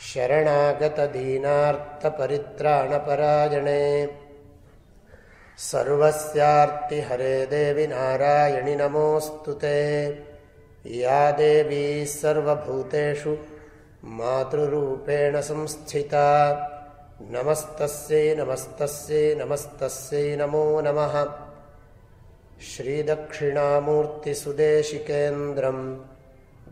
शरणागतदीनार्तपरित्राणपरायणे सर्वस्यार्तिहरे देवि नारायणि नमोऽस्तु ते। या देवी सर्वभूतेषु मातृरूपेण संस्थिता। नमस्तस्यै नमस्तस्यै नमस्तस्यै नमो नमः। श्रीदक्षिणामूर्तिसुदेशिकेन्द्रम्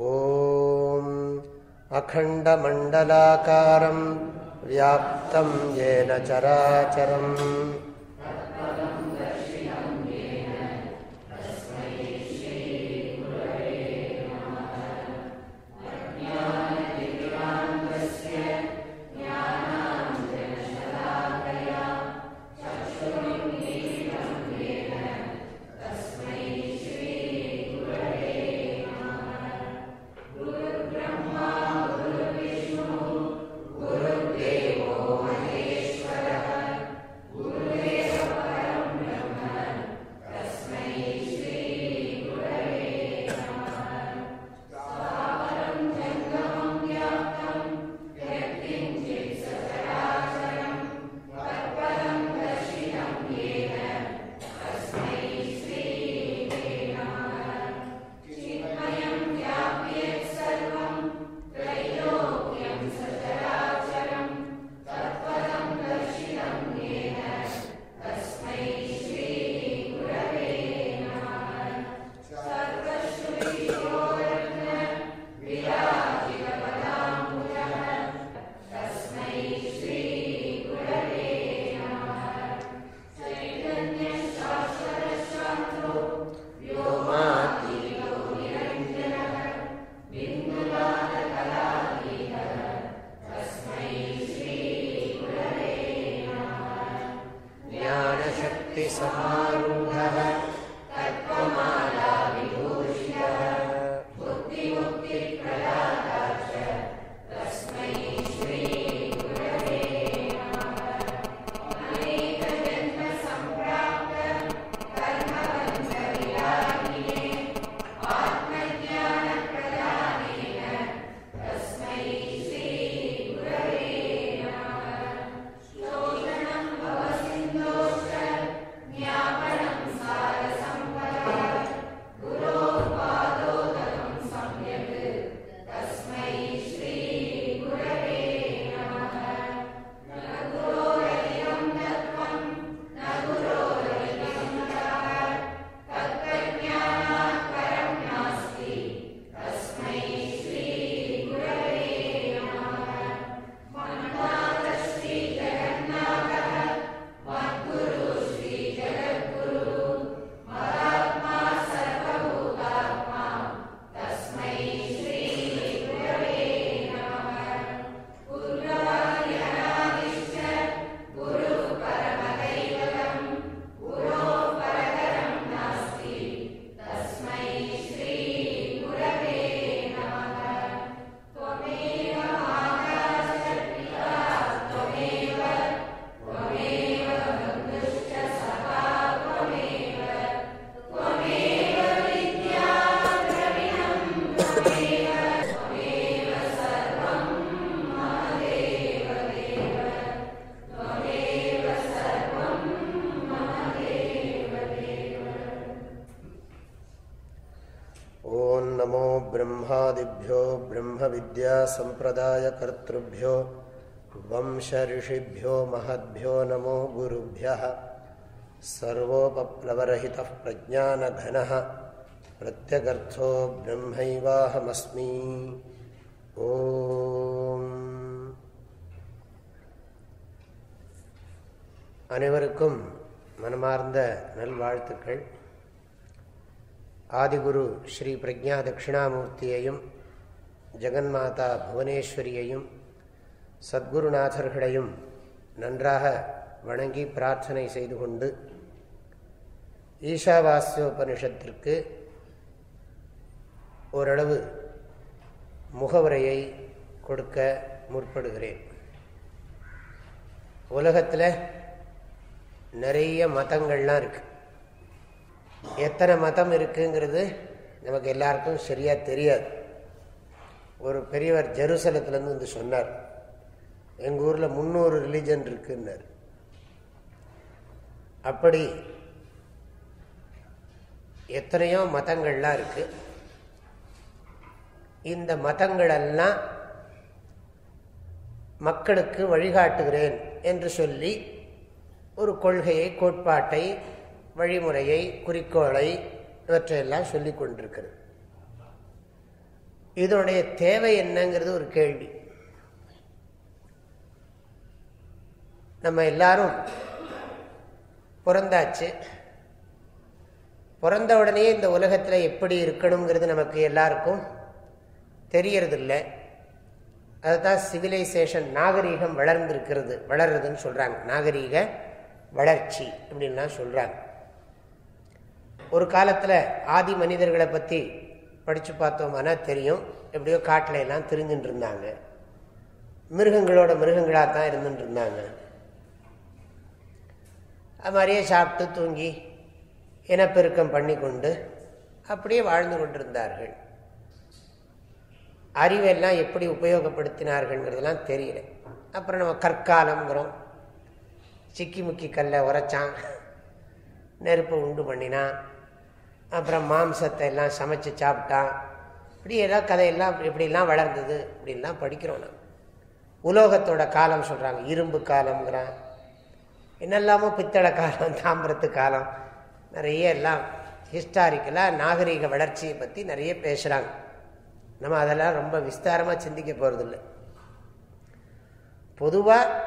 ॐ अखण्डमण्डलाकारं व्याप्तं येन चराचरम् ब्रह्मविद्यासम्प्रदायकर्तृभ्यो वंशऋषिभ्यो महद्भ्यो नमो गुरुभ्यः सर्वोपप्लवरहितः प्रज्ञानघनः प्रत्यगर्थो ब्रह्मैवाहमस्मि ॐ அனைவருக்கும் மனமார்ந்த நல்வாழ்த்துக்கள் ஆதிகுரு ஸ்ரீ பிரஜா தட்சிணாமூர்த்தியையும் ஜெகன்மாதா புவனேஸ்வரியையும் சத்குருநாதர்களையும் நன்றாக வணங்கி பிரார்த்தனை செய்து கொண்டு ஈஷாவாஸ்யோபனிஷத்திற்கு ஓரளவு முகவுரையை கொடுக்க முற்படுகிறேன். உலகத்தில் நிறைய மதங்கள்லாம் இருக்கு. எத்தனை மதம் இருக்குங்கிறது நமக்கு எல்லாருக்கும் சரியாக தெரியாது. ஒரு பெரியவர் ஜெருசலத்துலேருந்து வந்து சொன்னார் எங்கள் ஊரில் முந்நூறு ரிலீஜன் இருக்குன்னார். அப்படி எத்தனையோ மதங்கள்லாம் இருக்கு. இந்த மதங்களெல்லாம் மக்களுக்கு வழிகாட்டுகிறேன் என்று சொல்லி ஒரு கொள்கையை கோட்பாட்டை வழிமுறையை குறிக்கோளை இவற்றையெல்லாம் சொல்லி கொண்டிருக்கிறது. இதனுடைய தேவை என்னங்கிறது ஒரு கேள்வி. நம்ம எல்லாரும் பிறந்தாச்சு. பிறந்த உடனே இந்த உலகத்தில் எப்படி இருக்கணுங்கிறது நமக்கு எல்லாருக்கும் தெரியறதில்லை. அதுதான் சிவிலைசேஷன் நாகரீகம் வளர்ந்துருக்கிறது வளர்றதுன்னு சொல்கிறாங்க நாகரீக வளர்ச்சி அப்படின்லாம் சொல்கிறாங்க ஒரு காலத்தில் ஆதி மனிதர்களை பற்றி படித்து பார்த்தோம்னா தெரியும். எப்படியோ காட்டில எல்லாம் திரிஞ்சுட்டு இருந்தாங்க. மிருகங்களோட மிருகங்களாக தான் இருந்துட்டு இருந்தாங்க. அது மாதிரியே சாப்பிட்டு தூங்கி இனப்பெருக்கம் பண்ணி கொண்டு அப்படியே வாழ்ந்து கொண்டிருந்தார்கள். அறிவெல்லாம் எப்படி உபயோகப்படுத்தினார்கள்ங்கிறதுலாம் தெரியல. அப்புறம் நம்ம கற்காலம்ங்கிறோம். சிக்கி முக்கி கல்லை உரைச்சான். நெருப்பை உண்டு பண்ணினான். அப்புறம் மாம்சத்தை எல்லாம் சமைச்சு சாப்பிட்டான் இப்படி எல்லாம் கதையெல்லாம் இப்படிலாம் வளர்ந்தது அப்படின்லாம் படிக்கிறோம் நான் உலோகத்தோட காலம் சொல்கிறாங்க இரும்பு காலம்ங்கிறான். என்னெல்லாமோ பித்தளை காலம் தாமிரத்து காலம் நிறைய எல்லாம் ஹிஸ்டாரிக்கலாக நாகரீக வளர்ச்சியை பற்றி நிறைய பேசுகிறாங்க நம்ம அதெல்லாம் ரொம்ப விஸ்தாரமாக சிந்திக்க போகிறதில்ல பொதுவாக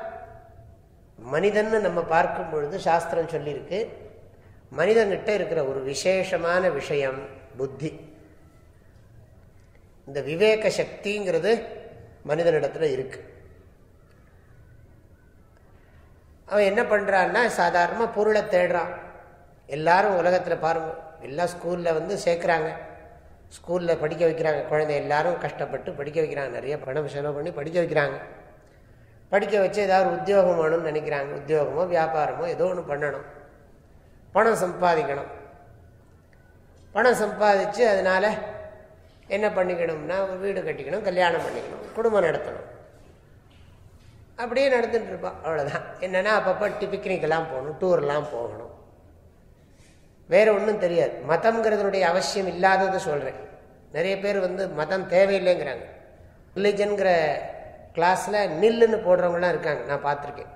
மனிதன்னு நம்ம பார்க்கும் பொழுது சாஸ்திரம் சொல்லியிருக்கு மனிதன்கிட்ட இருக்கிற ஒரு விசேஷமான விஷயம் புத்தி. இந்த விவேக சக்திங்கிறது மனிதனிடத்தில் இருக்கு. அவன் என்ன பண்ணுறான்னா சாதாரணமாக பொருளை தேடுறான். எல்லாரும் உலகத்தில் பாருங்கள் எல்லாம் ஸ்கூலில் வந்து சேர்க்குறாங்க. ஸ்கூலில் படிக்க வைக்கிறாங்க. குழந்தை எல்லாரும் கஷ்டப்பட்டு படிக்க வைக்கிறாங்க. நிறைய பணம் செலவு பண்ணி படிக்க வைக்கிறாங்க. படிக்க வச்சு ஏதாவது உத்தியோகம் வேணும்னு நினைக்கிறாங்க. உத்தியோகமோ வியாபாரமோ ஏதோ ஒன்று பண்ணணும். பணம் சம்பாதிக்கணும். பணம் சம்பாதிச்சு அதனால் என்ன பண்ணிக்கணும்னா வீடு கட்டிக்கணும் கல்யாணம் பண்ணிக்கணும் குடும்பம் நடத்தணும். அப்படியே நடந்துட்டு இருப்பான் அவ்வளோதான் என்னென்னா அப்பப்போ பிக்னிக்கெல்லாம் போகணும் டூர்லாம் போகணும். வேற ஒன்றும் தெரியாது. மதம்ங்கிறதுனுடைய அவசியம் இல்லாததை சொல்கிறேன் நிறைய பேர் வந்து மதம் தேவையில்லைங்கிறாங்க. ரிலிஜன்கிற கிளாஸில் நில்லுன்னு போடுறவங்களாம் இருக்காங்க. நான் பார்த்துருக்கேன்.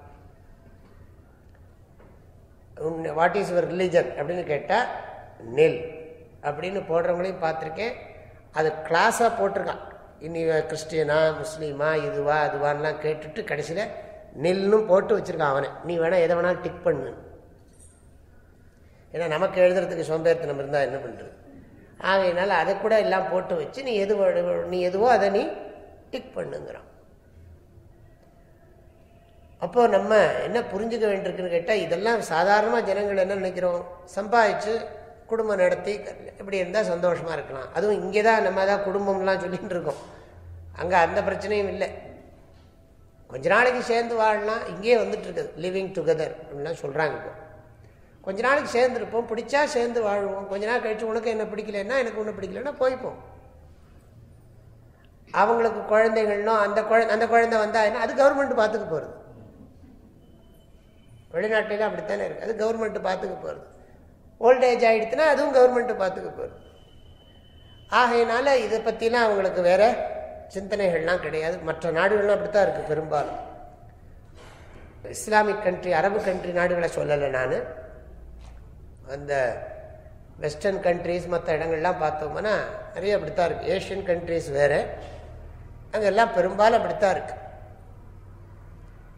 வாட் இஸ் யுவர் ரிலிஜன் அப்படின்னு கேட்டால் நெல் அப்படின்னு போடுறவங்களையும் பார்த்துருக்கேன். அது கிளாஸாக போட்டிருக்கான். இனி கிறிஸ்டியனா முஸ்லீமா இதுவா அதுவான்லாம் கேட்டுட்டு கடைசியில் நெல்லும் போட்டு வச்சுருக்கான் அவனை. நீ வேணால் எதை வேணாலும் டிக் பண்ணு. ஏன்னா நமக்கு எழுதுறதுக்கு சோம்பேறித்தனம் இருந்தால் என்ன பண்ணுறது ஆகையினால அதை கூட எல்லாம் போட்டு வச்சு நீ எது நீ எதுவோ அதை நீ டிக் பண்ணுங்கிறான். அப்போ நம்ம என்ன புரிஞ்சுக்க வேண்டியிருக்குன்னு கேட்டால் இதெல்லாம் சாதாரணமாக ஜனங்கள் என்ன நினைக்கிறோம்? சம்பாதிச்சு குடும்பம் நடத்தி இப்படி இருந்தால் சந்தோஷமாக இருக்கலாம். அதுவும் இங்கே தான் நம்ம தான் குடும்பம்லாம் சொல்லிகிட்டு இருக்கோம். அங்கே அந்த பிரச்சனையும் இல்லை. கொஞ்ச நாளைக்கு சேர்ந்து வாழலாம் இங்கேயே வந்துட்டு இருக்குது. லிவிங் டுகெதர் அப்படின்லாம் சொல்கிறாங்க இப்போ. கொஞ்ச நாளைக்கு சேர்ந்துருப்போம். பிடிச்சா சேர்ந்து வாழ்வோம். கொஞ்ச நாள் கழிச்சு உனக்கு என்ன பிடிக்கலன்னா எனக்கு ஒன்றும் பிடிக்கலன்னா போய்ப்போம். அவங்களுக்கு குழந்தைகள்னோ அந்த குழந்தை அந்த குழந்தை வந்தால் என்ன? அது கவர்மெண்ட் பார்த்துக்க போகிறது வெளிநாட்டிலாம் அப்படித்தானே இருக்கு. அது கவர்மெண்ட்டு பார்த்துக்க போகிறது ஓல்டேஜ் ஆகிடுச்சுன்னா அதுவும் கவர்மெண்ட்டு பார்த்துக்க போகிறது ஆகையினால இதை பற்றிலாம் அவங்களுக்கு வேறு சிந்தனைகள்லாம் கிடையாது. மற்ற நாடுகள்லாம் அப்படித்தான் இருக்குது பெரும்பாலும். இஸ்லாமிக் கண்ட்ரி அரபு கண்ட்ரி நாடுகளை சொல்லலை நான். அந்த வெஸ்டர்ன் கண்ட்ரிஸ் மற்ற இடங்கள்லாம் பார்த்தோம்னா நிறைய அப்படித்தான் இருக்குது ஏஷியன் கண்ட்ரிஸ் வேறு. அங்கெல்லாம் பெரும்பாலும் அப்படித்தான் இருக்குது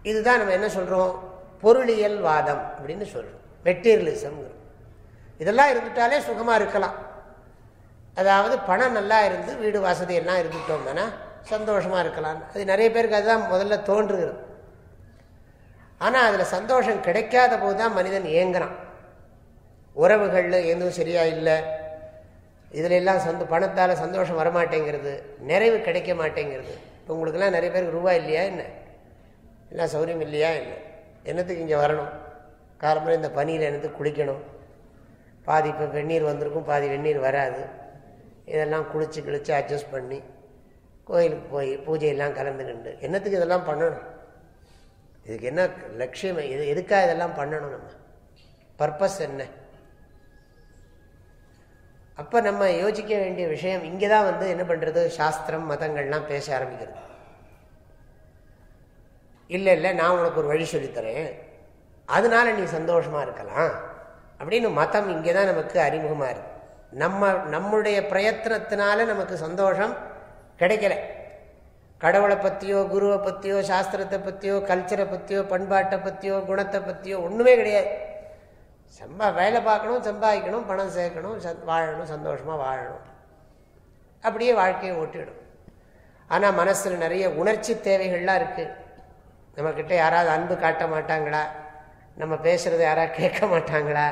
இதுதான் நம்ம என்ன சொல்கிறோம் பொருளியல் வாதம் அப்படின்னு சொல்கிறோம் மெட்டீரியலிசம் இதெல்லாம் இருந்துட்டாலே சுகமாக இருக்கலாம். அதாவது பணம் நல்லா இருந்து வீடு வசதி எல்லாம் இருந்துட்டோம்னா சந்தோஷமாக இருக்கலாம். அது நிறைய பேருக்கு அதுதான் முதல்ல தோன்றுகிறது. ஆனால் அதில் சந்தோஷம் கிடைக்காத போது தான் மனிதன் ஏங்குறான் உறவுகளில் எதுவும் சரியாக இல்லை. இதில் எல்லாம் சந்த பணத்தால் சந்தோஷம் வரமாட்டேங்கிறது நிறைவு கிடைக்க மாட்டேங்கிறது. இப்போ உங்களுக்கெல்லாம் நிறைய பேருக்கு ரூபா இல்லையா என்ன? எல்லாம் சௌரியம் இல்லையா என்ன? என்னத்துக்கு இங்கே வரணும்? காலம்பரம் இந்த பனியில் என்னத்துக்கு குளிக்கணும்? பாதி இப்போ வெந்நீர் வந்திருக்கும் பாதி வெந்நீர் வராது. இதெல்லாம் குளித்து கிழித்து அட்ஜஸ்ட் பண்ணி கோயிலுக்கு போய் பூஜையெல்லாம் கலந்துக்கிண்டு என்னத்துக்கு இதெல்லாம் பண்ணணும்? இதுக்கு என்ன லட்சியம்? இது எதுக்காக இதெல்லாம் பண்ணணும் நம்ம? பர்பஸ் என்ன? அப்போ நம்ம யோசிக்க வேண்டிய விஷயம் இங்கே தான் வந்து என்ன பண்ணுறது சாஸ்திரம் மதங்கள்லாம் பேச ஆரம்பிக்கிறது. இல்லை இல்லை நான் உனக்கு ஒரு வழி சொல்லித்தரேன். அதனால நீ சந்தோஷமாக இருக்கலாம். அப்படின்னு மதம் இங்கே தான் நமக்கு அறிமுகமாக இருக்கு. நம்ம நம்முடைய பிரயத்தனத்தினால நமக்கு சந்தோஷம் கிடைக்கல. கடவுளை பற்றியோ குருவை பற்றியோ சாஸ்திரத்தை பற்றியோ கல்ச்சரை பற்றியோ பண்பாட்டை பற்றியோ குணத்தை பற்றியோ ஒன்றுமே கிடையாது. சம்பா வேலை பார்க்கணும் சம்பாதிக்கணும் பணம் சேர்க்கணும் வாழணும் சந்தோஷமாக வாழணும். அப்படியே வாழ்க்கையை ஓட்டிடும். ஆனால் மனசில் நிறைய உணர்ச்சி தேவைகள்லாம் இருக்குது நம்மக்கிட்ட யாராவது அன்பு காட்ட மாட்டாங்களா? நம்ம பேசுகிறத யாராவது கேட்க மாட்டாங்களா?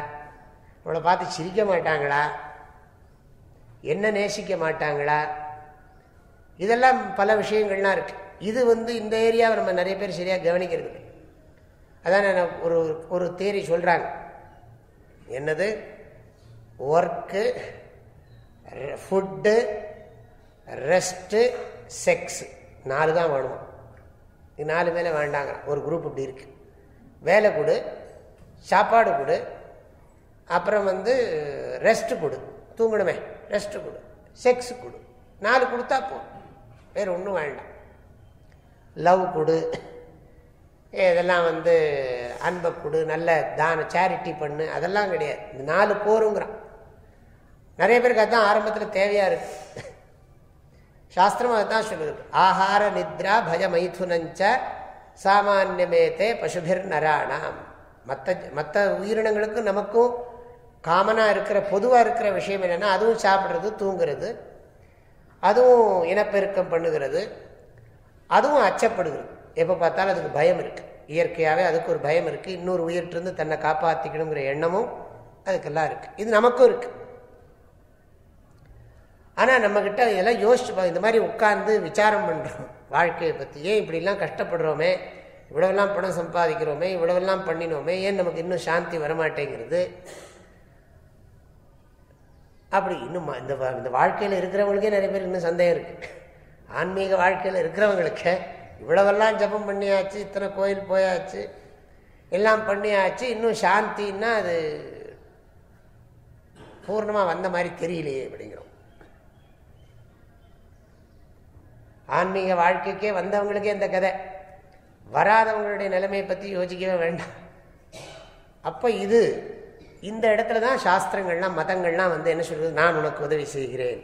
நம்மளை பார்த்து சிரிக்க மாட்டாங்களா? என்ன நேசிக்க மாட்டாங்களா? இதெல்லாம் பல விஷயங்கள்லாம் இருக்குது இது வந்து இந்த ஏரியாவை நம்ம நிறைய பேர் சரியாக கவனிக்கிறது அதான் ஒரு ஒரு தேரி சொல்கிறாங்க என்னது? Work food rest sex. நாலு தான் வேணும். இது நாலு மேலே வேண்டாங்க ஒரு குரூப் இப்படி இருக்குது வேலை கொடு சாப்பாடு கொடு அப்புறம் வந்து ரெஸ்ட்டு கொடு. தூங்கணுமே ரெஸ்ட்டு கொடு. செக்ஸ் கொடு. நாலு கொடுத்தா போ. வேறு ஒன்றும் வேண்டாம். லவ் கொடு. இதெல்லாம் வந்து அன்பை கொடு. நல்ல தான சேரிட்டி பண்ணு. அதெல்லாம் கிடையாது. நாலு போருங்கிறான். நிறைய பேருக்கு அதுதான் ஆரம்பத்தில் தேவையாக இருக்குது சாஸ்திரம் அதுதான் சொல்லுது. ஆஹார நித்ரா பய மைதுனஞ்ச சாமானியமேத்தே பசுபிர் நராணாம் மற்ற மற்ற உயிரினங்களுக்கும் நமக்கும் காமனாக இருக்கிற பொதுவாக இருக்கிற விஷயம் என்னென்னா அதுவும் சாப்பிட்றது தூங்குறது அதுவும் இனப்பெருக்கம் பண்ணுகிறது அதுவும் அச்சப்படுகிறது. எப்போ பார்த்தாலும் அதுக்கு பயம் இருக்குது இயற்கையாகவே அதுக்கு ஒரு பயம் இருக்குது இன்னொரு உயிர்ட்டிருந்து தன்னை காப்பாற்றிக்கணுங்கிற எண்ணமும் அதுக்கெல்லாம் இருக்குது இது நமக்கும் இருக்குது ஆனால் நம்மக்கிட்ட இதெல்லாம் யோசிச்சு இந்த மாதிரி உட்கார்ந்து விசாரம் பண்ணுறோம் வாழ்க்கையை பற்றி ஏன் இப்படிலாம் கஷ்டப்படுறோமே? இவ்வளவெல்லாம் பணம் சம்பாதிக்கிறோமே? இவ்வளவெல்லாம் பண்ணினோமே? ஏன் நமக்கு இன்னும் சாந்தி வரமாட்டேங்கிறது? அப்படி இன்னும் இந்த இந்த வாழ்க்கையில் இருக்கிறவங்களுக்கே நிறைய பேர் இன்னும் சந்தேகம் இருக்குது ஆன்மீக வாழ்க்கையில் இருக்கிறவங்களுக்கு இவ்வளவெல்லாம் ஜபம் பண்ணியாச்சு இத்தனை கோயில் போயாச்சு எல்லாம் பண்ணியாச்சு இன்னும் சாந்தின்னா அது பூர்ணமாக வந்த மாதிரி தெரியலையே அப்படிங்கிறோம். ஆன்மீக வாழ்க்கைக்கே வந்தவங்களுக்கே இந்த கதை. வராதவங்களுடைய நிலைமையை பற்றி யோசிக்கவே வேண்டாம். அப்போ இது இந்த இடத்துல தான் சாஸ்திரங்கள்லாம் மதங்கள்லாம் வந்து என்ன சொல்கிறது நான் உனக்கு உதவி செய்கிறேன்.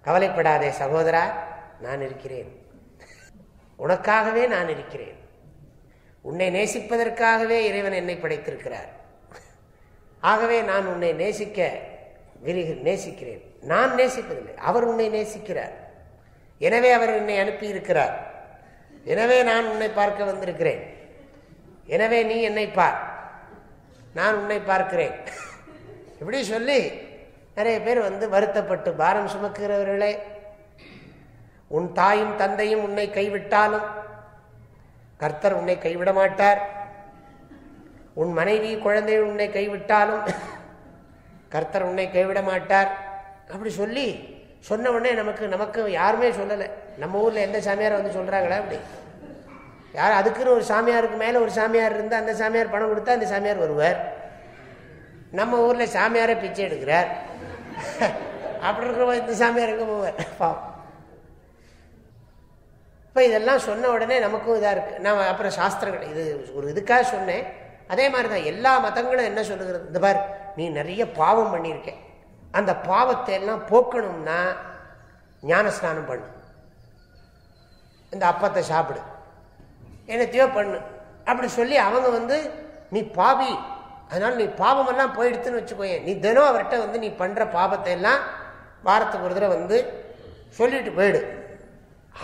கவலைப்படாதே சகோதரா நான் இருக்கிறேன். உனக்காகவே நான் இருக்கிறேன். உன்னை நேசிப்பதற்காகவே இறைவன் என்னை படைத்திருக்கிறார். ஆகவே நான் உன்னை நேசிக்க விருகு நேசிக்கிறேன். நான் நேசிப்பதில்லை அவர் உன்னை நேசிக்கிறார். எனவே அவர் என்னை அனுப்பி இருக்கிறார் எனவே நான் உன்னை பார்க்க வந்திருக்கிறேன். எனவே நீ என்னை பார். நான் உன்னை பார்க்கிறேன். இப்படி சொல்லி நிறைய பேர் வந்து வருத்தப்பட்டு பாரம் சுமக்கிறவர்களே உன் தாயும் தந்தையும் உன்னை கைவிட்டாலும் கர்த்தர் உன்னை கைவிட மாட்டார் உன் மனைவி குழந்தை உன்னை கைவிட்டாலும் கர்த்தர் உன்னை கைவிட மாட்டார் அப்படி சொல்லி சொன்ன உடனே நமக்கு நமக்கு யாருமே சொல்லலை. நம்ம ஊரில் எந்த சாமியாரை வந்து சொல்கிறாங்களா அப்படி? யார் அதுக்குன்னு ஒரு சாமியாருக்கு மேலே ஒரு சாமியார் இருந்தால் அந்த சாமியார் பணம் கொடுத்தா அந்த சாமியார் வருவார். நம்ம ஊரில் சாமியாரே பிச்சை எடுக்கிறார். அப்படி இருக்கிற இந்த சாமியார் எங்கே போவார். பாவம். இப்போ இதெல்லாம் சொன்ன உடனே நமக்கும் இதாக இருக்குது நான் அப்புறம் சாஸ்திரங்கள் இது ஒரு இதுக்காக சொன்னேன். அதே மாதிரி தான் எல்லா மதங்களும் என்ன சொல்லுகிறது? இந்த பார் நீ நிறைய பாவம் பண்ணியிருக்கேன் அந்த பாவத்தை எல்லாம் போக்கணும்னா ஞானஸ்நானம் பண்ணு. இந்த அப்பத்தை சாப்பிடு. என்னத்தையோ பண்ணு. அப்படி சொல்லி அவங்க வந்து நீ பாவி. அதனால் நீ பாவமெல்லாம் போயிடுத்துன்னு வச்சுக்கோயேன். நீ தினம் அவர்கிட்ட வந்து நீ பண்ணுற பாவத்தை எல்லாம் வாரத்துக்கு ஒரு தடவை வந்து சொல்லிட்டு போயிடு.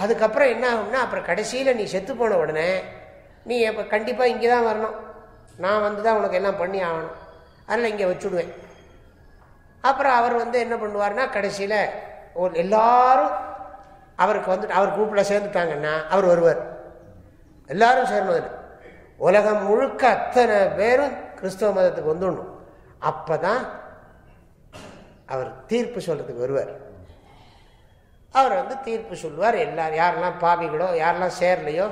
அதுக்கப்புறம் என்ன ஆகும்னா அப்புறம் கடைசியில் நீ செத்து போன உடனே நீ இப்போ கண்டிப்பாக இங்கே தான் வரணும். நான் வந்து தான் உனக்கு எல்லாம் பண்ணி ஆகணும். அதில் இங்கே வச்சுடுவேன். அப்புறம் அவர் வந்து என்ன பண்ணுவார்னா கடைசியில் எல்லாரும் அவருக்கு வந்துட்டு அவர் குரூப்பில் சேர்ந்துட்டாங்கன்னா அவர் வருவார். எல்லாரும் சேர்ந்ததில் உலகம் முழுக்க அத்தனை பேரும் கிறிஸ்தவ மதத்துக்கு வந்துடணும். அப்போ தான் அவர் தீர்ப்பு சொல்கிறதுக்கு வருவார். அவர் வந்து தீர்ப்பு சொல்லுவார். எல்லார் யாரெல்லாம் பாவிகளோ யாரெல்லாம் சேரலையோ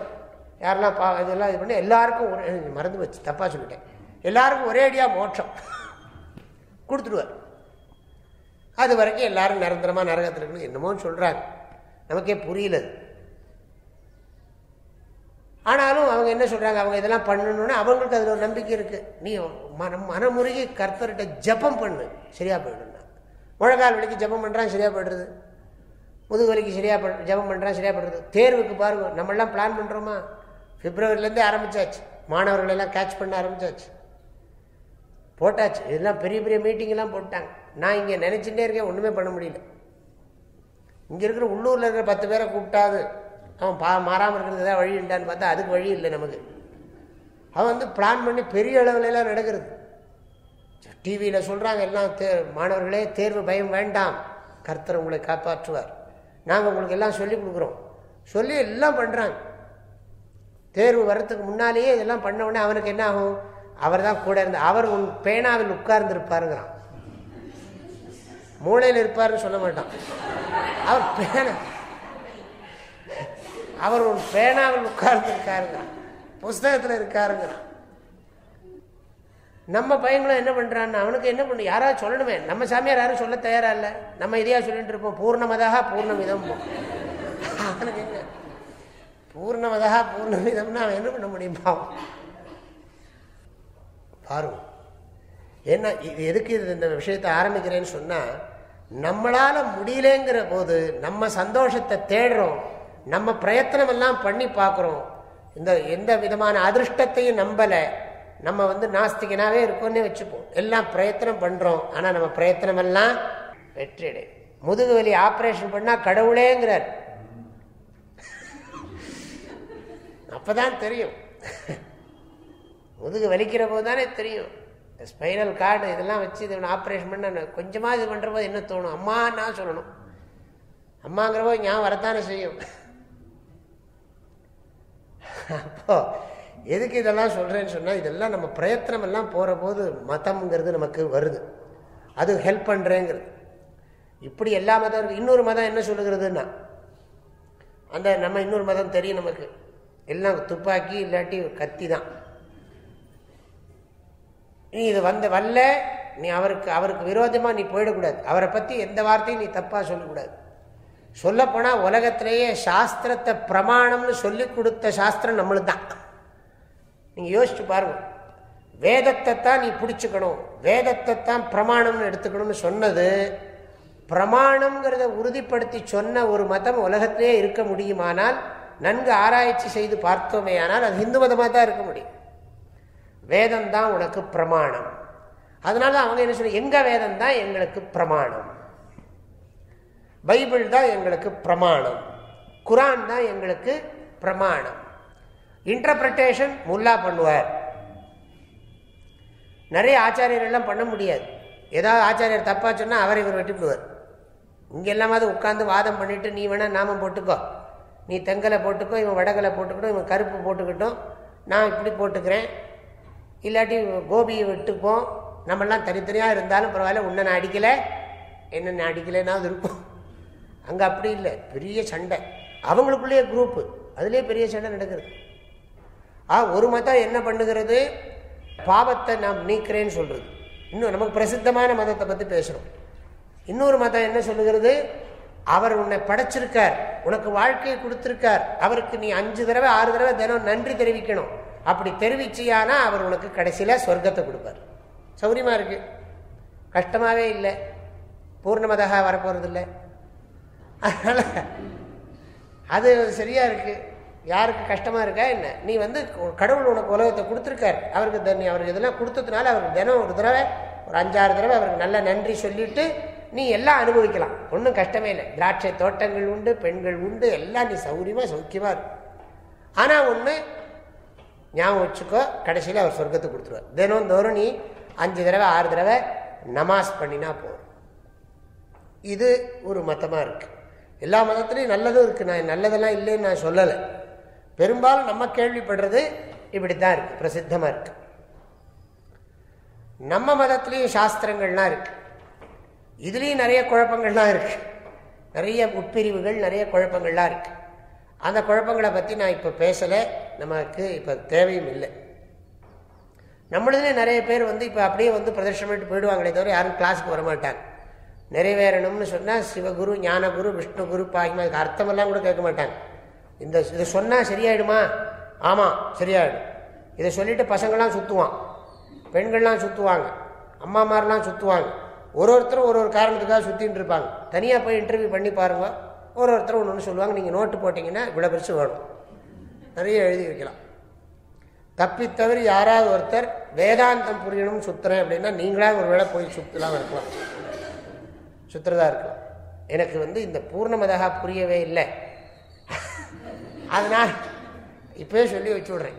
யாரெல்லாம் பா இதெல்லாம் இது பண்ணி எல்லாருக்கும் ஒரே மறந்து வச்சு தப்பாக சொல்லிட்டேன். எல்லாருக்கும் ஒரேடியாக மோட்சம் கொடுத்துடுவார். அது வரைக்கும் எல்லாரும் நிரந்தரமாக நரகத்தில் இருக்கணும் என்னமோன்னு சொல்கிறாங்க நமக்கே புரியல ஆனாலும் அவங்க என்ன சொல்கிறாங்க அவங்க இதெல்லாம் பண்ணணும்னா அவங்களுக்கு அதில் ஒரு நம்பிக்கை இருக்குது நீ மனம் மனமுருகி கர்த்தர்கிட்ட ஜபம் பண்ணு. சரியாக போயிடும்னா. முழங்கால் வலிக்கு ஜபம் பண்ணுறான் சரியாக போய்டுறது. முதுகு வலிக்கு சரியாக பண் ஜபம் பண்ணுறான் சரியாக போய்டுறது. தேர்வுக்கு பாருங்கள் நம்மளாம் பிளான் பண்ணுறோமா பிப்ரவரிலேருந்தே ஆரம்பித்தாச்சு மாணவர்களெல்லாம் கேட்ச் பண்ண ஆரம்பித்தாச்சு போட்டாச்சு. இதெல்லாம் பெரிய பெரிய மீட்டிங்கெல்லாம் போட்டாங்க. நான் இங்கே நினச்சிட்டே இருக்கேன் ஒன்றுமே பண்ண முடியல. இங்கே இருக்கிற உள்ளூரில் இருக்கிற பத்து பேரை கூப்பிட்டாது அவன் பா மாறாமல் இருக்கிறது ஏதாவது வழி உண்டான்னு பார்த்தா அதுக்கு வழி இல்லை நமக்கு. அவன் வந்து பிளான் பண்ணி பெரிய அளவுலலாம் நடக்கிறது. டிவியில் சொல்கிறாங்க எல்லாம் தே மாணவர்களே தேர்வு பயம் வேண்டாம். கர்த்தர் உங்களை காப்பாற்றுவார். நாங்கள் உங்களுக்கு எல்லாம் சொல்லி கொடுக்குறோம். சொல்லி எல்லாம் பண்ணுறாங்க தேர்வு வர்றதுக்கு முன்னாலேயே இதெல்லாம் பண்ண உடனே அவனுக்கு என்ன ஆகும்? அவர் தான் கூட இருந்து அவர் உன் பேனாவில் உட்கார்ந்துருப்பாருங்கிறான். மூளையில் இருப்பாருன்னு சொல்ல மாட்டான். அவர் பேனா அவர் உன் பேனாவில் உட்கார்ந்துருக்காருங்கிறான். புஸ்தகத்தில் இருக்காருங்கிறான். நம்ம பையன்களும் என்ன பண்ணுறான்னு அவனுக்கு என்ன பண்ண யாராவது சொல்லணுமே. நம்ம சாமியார் யாரும் சொல்ல தயாரா இல்லை. நம்ம இதையா சொல்லிட்டு இருப்போம்? பூர்ணமதாக பூர்ணமிதம். அவனுக்கு என்ன? பூர்ணமதாக பூர்ணமிதம்னா அவன் என்ன பண்ண முடியும் பாருங்க ஏன்னா இது எதுக்கு இது இந்த விஷயத்தை ஆரம்பிக்கிறேன்னு சொன்னால் நம்மளால் முடியலேங்கிற போது நம்ம சந்தோஷத்தை தேடுறோம் நம்ம பிரயத்தனம் எல்லாம் பண்ணி பார்க்குறோம். இந்த எந்த விதமான அதிருஷ்டத்தையும் நம்பலை. நம்ம வந்து நாஸ்திகனாகவே இருக்கோன்னே வச்சுப்போம். எல்லாம் பிரயத்தனம் பண்ணுறோம் ஆனால் நம்ம பிரயத்தனமெல்லாம் வெற்றியடை. முதுகு வலி ஆப்ரேஷன் பண்ணால் கடவுளேங்கிறார். அப்போதான் தெரியும். முதுகு வலிக்கிற போது தானே தெரியும் ஸ்பைனல் கார்டு இதெல்லாம் வச்சு இது ஆப்ரேஷன் பண்ண கொஞ்சமாக இது பண்ணுற போது என்ன தோணும்? அம்மான்னா சொல்லணும். அம்மாங்கிற போது ஞாபகம் வரத்தானே செய்யும். அப்போ எதுக்கு இதெல்லாம் சொல்கிறேன்னு சொன்னால் இதெல்லாம் நம்ம பிரயத்தனம் எல்லாம் போகிற போது மதம்ங்கிறது நமக்கு வருது. அது ஹெல்ப் பண்ணுறேங்கிறது இப்படி எல்லா மதம் இருக்குது இன்னொரு மதம் என்ன சொல்லுகிறதுன்னா அந்த நம்ம இன்னொரு மதம் தெரியும் நமக்கு. எல்லாம் துப்பாக்கி இல்லாட்டி கத்தி தான். நீ இது வந்த வரல நீ அவருக்கு அவருக்கு விரோதமாக நீ போயிடக்கூடாது. அவரை பற்றி எந்த வார்த்தையும் நீ தப்பாக சொல்லக்கூடாது. சொல்லப்போனால் உலகத்திலேயே சாஸ்திரத்தை பிரமாணம்னு சொல்லி கொடுத்த சாஸ்திரம் நம்மளுக்கு தான் நீங்கள் யோசிச்சு பாருங்கள் வேதத்தை தான் நீ பிடிச்சிக்கணும். வேதத்தை தான் பிரமாணம்னு எடுத்துக்கணும்னு சொன்னது பிரமாணம்ங்கிறத உறுதிப்படுத்தி சொன்ன ஒரு மதம் உலகத்திலே இருக்க முடியுமானால் நன்கு ஆராய்ச்சி செய்து பார்த்தோமே ஆனால் அது ஹிந்து மதமாக தான் இருக்க முடியும். வேதம் தான் உனக்கு பிரமாணம். அதனால அவங்க என்ன சொல்ல எங்க வேதம் தான் எங்களுக்கு பிரமாணம். பைபிள் தான் எங்களுக்கு பிரமாணம். குரான் தான் எங்களுக்கு பிரமாணம். இன்டர்பிரட்டேஷன் முல்லா பண்ணுவார். நிறைய ஆச்சாரியர் எல்லாம் பண்ண முடியாது. ஏதாவது ஆச்சாரியர் தப்பா சொன்னால் அவரை இவர் வெட்டிவிடுவார். இங்கே எல்லாமாவது உட்காந்து வாதம் பண்ணிட்டு நீ வேணா நாமம் போட்டுக்கோ. நீ தெங்கலை போட்டுக்கோ இவன் வடகலை போட்டுக்கணும் இவன் கருப்பு போட்டுக்கிட்டோம். நான் இப்படி போட்டுக்கிறேன். இல்லாட்டி கோபியை விட்டுப்போம். நம்மெல்லாம் தனித்தனியாக இருந்தாலும் பரவாயில்ல உன்னை நான் அடிக்கலை. என்னென்ன நான் அடிக்கலைன்னாவது இருக்கும். அங்கே அப்படி இல்லை. பெரிய சண்டை. அவங்களுக்குள்ளேயே குரூப்பு அதுலேயே பெரிய சண்டை நடக்குது ஆ ஒரு மதம் என்ன பண்ணுகிறது? பாவத்தை நாம் நீக்கிறேன்னு சொல்கிறது இன்னும் நமக்கு பிரசித்தமான மதத்தை பற்றி பேசுகிறோம் இன்னொரு மதம் என்ன சொல்லுகிறது? அவர் உன்னை படைச்சிருக்கார். உனக்கு வாழ்க்கையை கொடுத்துருக்கார். அவருக்கு நீ அஞ்சு தடவை ஆறு தடவை தினம் நன்றி தெரிவிக்கணும். அப்படி தெரிவிச்சியானா அவர் உனக்கு கடைசியில் சொர்க்கத்தை கொடுப்பார். சௌரியமாக இருக்கு. கஷ்டமாகவே இல்லை. பூர்ணமதாக வரப்போறது இல்லை அது சரியாக இருக்குது யாருக்கு கஷ்டமாக இருக்கா என்ன? நீ வந்து கடவுள் உனக்கு உலகத்தை கொடுத்துருக்காரு. அவருக்கு தண்ணி அவருக்கு இதெல்லாம் கொடுத்ததுனால அவருக்கு தினம் ஒரு தடவை ஒரு அஞ்சாறு தடவை அவருக்கு நல்ல நன்றி சொல்லிவிட்டு நீ எல்லாம் அனுபவிக்கலாம். ஒன்றும் கஷ்டமே இல்லை. திராட்சை தோட்டங்கள் உண்டு பெண்கள் உண்டு எல்லாம் நீ சௌரியமாக சௌக்கியமாக இருக்கும் ஆனால் ஒன்று ஞாபகம் வச்சுக்கோ கடைசியில் அவர் சொர்க்கத்தை கொடுத்துருவார். தினம் தோறும் நீ அஞ்சு தடவை ஆறு தடவை நமாஸ் பண்ணினா போதும். இது ஒரு மதமாக இருக்குது எல்லா மதத்துலேயும் நல்லதும் இருக்குது நான் நல்லதெல்லாம் இல்லைன்னு நான் சொல்லலை. பெரும்பாலும் நம்ம கேள்விப்படுறது இப்படி தான் இருக்குது பிரசித்தமாக இருக்குது நம்ம மதத்துலேயும் சாஸ்திரங்கள்லாம் இருக்குது இதுலேயும் நிறைய குழப்பங்கள்லாம் இருக்குது நிறைய உட்பிரிவுகள் நிறைய குழப்பங்கள்லாம் இருக்குது அந்த குழப்பங்களை பற்றி நான் இப்போ பேசலை. நமக்கு இப்போ தேவையும் இல்லை. நம்மளதுலேயே நிறைய பேர் வந்து இப்போ அப்படியே வந்து பிரதர்ஷனம் பண்ணிட்டு போயிடுவாங்களே தவிர யாரும் கிளாஸுக்கு வரமாட்டாங்க. நிறைவேறணும்னு சொன்னால் சிவகுரு ஞானகுரு விஷ்ணுகுரு பாகிமா அதுக்கு அர்த்தமெல்லாம் கூட கேட்க மாட்டாங்க. இந்த இதை சொன்னால் சரியாயிடுமா? ஆமாம் சரியாயிடும். இதை சொல்லிவிட்டு பசங்கள்லாம் சுற்றுவான் பெண்கள்லாம் சுற்றுவாங்க அம்மாமாரெலாம் சுற்றுவாங்க ஒரு ஒருத்தரும் ஒரு ஒரு காரணத்துக்காக சுற்றின்னு இருப்பாங்க. தனியாக போய் இன்டர்வியூ பண்ணி பாருங்கள் ஒரு ஒருத்தர் ஒன்று ஒன்று சொல்லுவாங்க. நீங்கள் நோட்டு போட்டிங்கன்னா இவ்வளோ பெருசு வேணும். நிறைய எழுதி வைக்கலாம். தப்பித்தவரி யாராவது ஒருத்தர் வேதாந்தம் புரியணும்னு சுத்துறேன் அப்படின்னா நீங்களாக ஒரு வேளை போய் சுற்றலாம் இருக்கலாம். சுத்துறதா இருக்கலாம். எனக்கு வந்து இந்த பூர்ணமதாக புரியவே இல்லை. அதனால் இப்போயே சொல்லி வச்சு விட்றேன்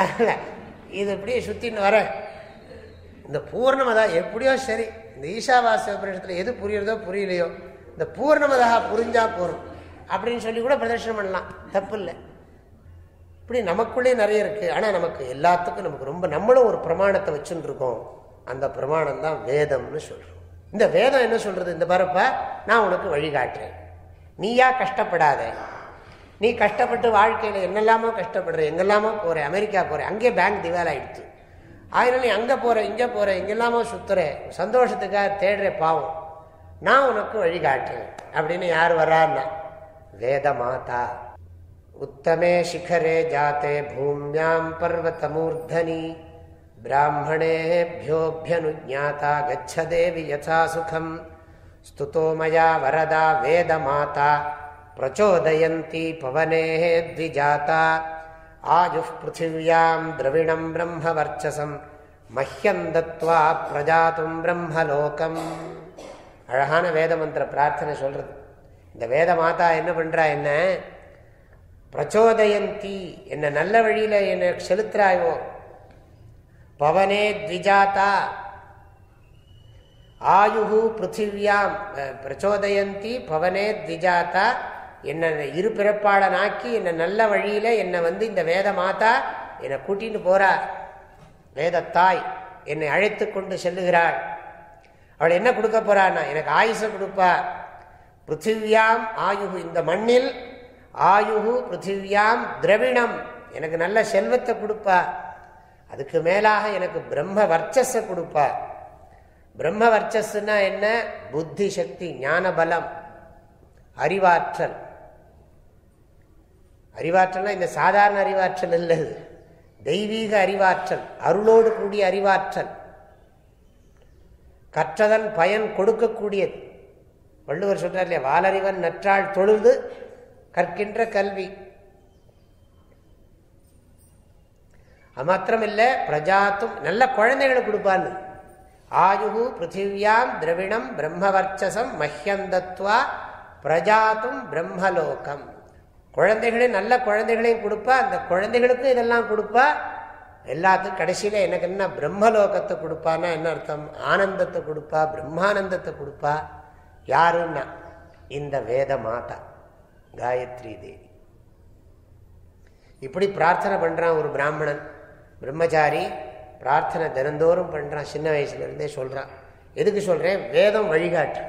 அதனால் இது இப்படியே சுற்றின்னு வரேன் இந்த பூர்ணமதா எப்படியோ சரி. இந்த ஈஷாவாச உபநிஷத்தில் எது புரியுறதோ புரியலையோ. இந்த பூர்ணமதா புரிஞ்சா போகிறோம் அப்படின்னு சொல்லி கூட பிரதர்ஷனம் பண்ணலாம். தப்பு இல்லை இப்படி நமக்குள்ளே நிறைய இருக்கு. ஆனால் நமக்கு எல்லாத்துக்கும் நமக்கு ரொம்ப நம்மளும் ஒரு பிரமாணத்தை வச்சுன்னு இருக்கோம் அந்த பிரமாணம் தான் வேதம்னு சொல்றோம். இந்த வேதம் என்ன சொல்றது? இந்த பரப்ப நான் உனக்கு வழிகாட்டுறேன். நீயா கஷ்டப்படாத. நீ கஷ்டப்பட்டு வாழ்க்கையில் என்னெல்லாமோ கஷ்டப்படுற எங்கெல்லாமோ போற அமெரிக்கா போற அங்கேயே பேங்க் திவால் ஆயிடுச்சு அதனால நீ அங்கே போற இங்கே போற எங்கெல்லாமோ சுத்துற சந்தோஷத்துக்காக தேடுற பாவம். நான் உனக்கு வழிகாட்டுறேன். அப்படின்னு யார் வர்றாருன்னா வேத மாதா உத்தமே சிகரே ஜாத்தே பூமியாம் பர்வதமூர்தனி. பிராமணேபியோபியனுஜாத்தா கச்ச தேவி யசா சுகம் ஸ்துதோ மயா வரதா வேத மாதா பிரச்சோதயந்தி பவனே த்விஜாத்தா ஆயு பிருத்திவியாம் திரவிணம் பிரம்மவர்ச்சசம் மஹ்யம் தத்வா பிரஜாத்தும் பிரம்மலோகம் அழகான வேத மந்திர பிரார்த்தனை சொல்றது. இந்த வேத மாதா என்ன பண்றா என்ன? பிரச்சோதயந்தி. என்ன நல்ல வழியில என்ன செலுத்துறாயோ. பவனே த்விஜாதா. ஆயுகு பிருத்திவியாம். பிரச்சோதயந்தி பவனே த்விஜாதா. என்னை இரு பிறப்பாளனாக்கி என்னை நல்ல வழியில என்னை வந்து இந்த வேத மாதா என்னை கூட்டின்னு போறா வேதத்தாய் என்னை அழைத்து கொண்டு செல்லுகிறாள். அவள் என்ன கொடுக்க போறான்னா எனக்கு ஆயுச கொடுப்பா. பிருத்திவியாம் ஆயுகு இந்த மண்ணில் ஆயுகு பிருத்திவியாம் திரவிடம் எனக்கு நல்ல செல்வத்தை கொடுப்பா. அதுக்கு மேலாக எனக்கு பிரம்ம வர்ச்சஸ கொடுப்பா. பிரம்ம வர்ச்சஸ்னா என்ன? புத்தி சக்தி ஞான பலம் அறிவாற்றல். அறிவாற்றல்னா இந்த சாதாரண அறிவாற்றல் இல்லை தெய்வீக அறிவாற்றல் அருளோடு கூடிய அறிவாற்றல். கற்றதன் பயன் கொடுக்கக்கூடியது. வள்ளுவர் சொல்றார் இல்லையா வாலறிவன் நற்றாள் தொழுது கற்கின்ற கல்வி. அது மாத்திரம் இல்லை பிரஜாத்தும் நல்ல குழந்தைகளை கொடுப்பான்னு ஆயுகு பிருத்திவியாம் திரவிணம் பிரம்மவர்ச்சசம் மஹ்யந்தத்வா பிரஜாத்தும் பிரம்மலோகம். குழந்தைகளையும் நல்ல குழந்தைகளையும் கொடுப்பா அந்த குழந்தைகளுக்கும் இதெல்லாம் கொடுப்பா எல்லாத்துக்கும் கடைசியில் எனக்கு என்ன பிரம்மலோகத்தை கொடுப்பான்னா என்ன அர்த்தம்? ஆனந்தத்தை கொடுப்பா பிரம்மானந்தத்தை கொடுப்பா? யாருன்னா? இந்த வேத மாதா காயத்ரி தேவி. இப்படி பிரார்த்தனை பண்ணுறான் ஒரு பிராமணன். பிரம்மச்சாரி பிரார்த்தனை தினந்தோறும் பண்ணுறான் சின்ன வயசுல இருந்தே எதுக்கு சொல்கிறேன் வேதம் வழிகாட்டு.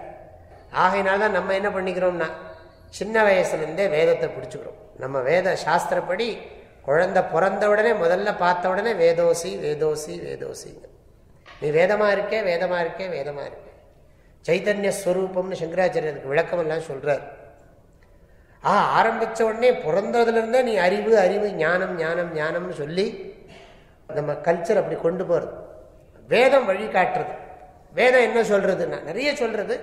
ஆகையினால தான் நம்ம என்ன பண்ணிக்கிறோம்னா சின்ன வயசுலேருந்தே வேதத்தை பிடிச்சிக்கிறோம். நம்ம வேத சாஸ்திரப்படி குழந்தை பிறந்த உடனே முதல்ல பார்த்த உடனே வேதோசி வேதோசி வேதோசிங்க நீ வேதமாக இருக்கே வேதமாக இருக்கே வேதமாக இருக்கே. சைத்தன்ய ஸ்வரூபம்னு சங்கராச்சாரியருக்கு விளக்கமெல்லாம் சொல்கிறார் ஆ ஆரம்பித்த உடனே பிறந்ததுலேருந்தே நீ அறிவு அறிவு ஞானம் ஞானம் ஞானம்னு சொல்லி நம்ம கல்ச்சர் அப்படி கொண்டு போகிறது வேதம் வழி காட்டுறது. வேதம் என்ன சொல்கிறதுன்னா நிறைய சொல்கிறது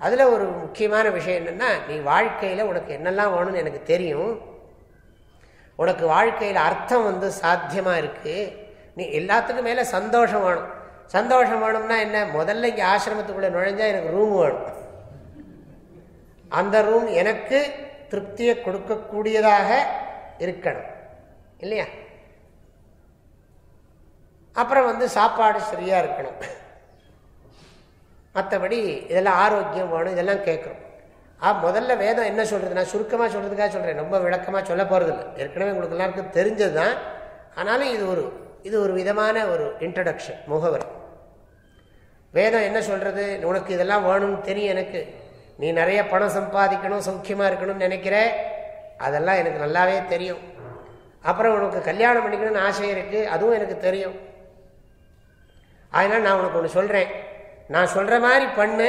அதில் ஒரு முக்கியமான விஷயம் என்னென்னா நீ வாழ்க்கையில் உனக்கு என்னெல்லாம் வேணும்னு எனக்கு தெரியும். உனக்கு வாழ்க்கையில் அர்த்தம் வந்து சாத்தியமாக இருக்குது நீ எல்லாத்துக்கும் மேலே சந்தோஷம் வேணும். சந்தோஷம் வேணும்னா என்ன? முதல்ல இங்கே ஆசிரமத்துக்குள்ளே நுழைஞ்சா எனக்கு ரூம் வேணும். அந்த ரூம் எனக்கு திருப்தியை கொடுக்கக்கூடியதாக இருக்கணும். இல்லையா? அப்புறம் வந்து சாப்பாடு சரியாக இருக்கணும். மற்றபடி இதெல்லாம் ஆரோக்கியம் வேணும் இதெல்லாம் கேட்குறோம் ஆ முதல்ல வேதம் என்ன சொல்கிறது நான் சுருக்கமாக சொல்கிறதுக்காக சொல்கிறேன் ரொம்ப விளக்கமாக சொல்ல போகிறதில்ல ஏற்கனவே உங்களுக்கு எல்லாருக்கும் தெரிஞ்சது தான் ஆனாலும் இது ஒரு இது ஒரு விதமான ஒரு இன்ட்ரடக்ஷன் முகவர். வேதம் என்ன சொல்கிறது உனக்கு இதெல்லாம் வேணும்னு தெரியும் எனக்கு. நீ நிறைய பணம் சம்பாதிக்கணும் சௌக்கியமாக இருக்கணும்னு நினைக்கிற. அதெல்லாம் எனக்கு நல்லாவே தெரியும். அப்புறம் உனக்கு கல்யாணம் பண்ணிக்கணும்னு ஆசை இருக்குது அதுவும் எனக்கு தெரியும். அதனால் நான் உனக்கு ஒன்று சொல்கிறேன் நான் சொல்கிற மாதிரி பண்ணு.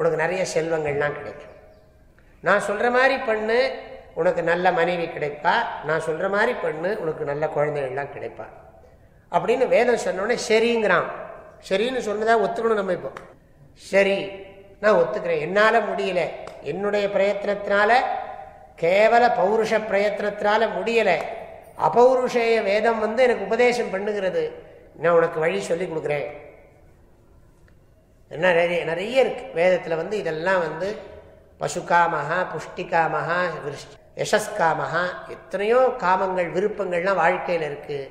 உனக்கு நிறைய செல்வங்கள்லாம் கிடைக்கும். நான் சொல்கிற மாதிரி பண்ணு உனக்கு நல்ல மனைவி கிடைப்பா. நான் சொல்கிற மாதிரி பண்ணு உனக்கு நல்ல குழந்தைகள்லாம் கிடைப்பா. அப்படின்னு வேதம் சொன்னோடனே சரிங்கிறான். சரின்னு சொன்னதா ஒத்துக்கணும் நம்ம இப்போ. சரி நான் ஒத்துக்கிறேன். என்னால் முடியல. என்னுடைய பிரயத்னத்தினால கேவல பௌருஷ பிரயத்னத்தினால முடியலை. அபௌருஷேய வேதம் வந்து எனக்கு உபதேசம் பண்ணுகிறது. நான் உனக்கு வழி சொல்லி கொடுக்குறேன். என்ன நிறைய நிறைய இருக்கு. வேதத்தில் வந்து இதெல்லாம் வந்து பசுகாமஹா புஷ்டிகாமஹா யசஸ்காமஹா எத்தனையோ காமங்கள் விருப்பங்கள்லாம் வாழ்க்கையில் இருக்குது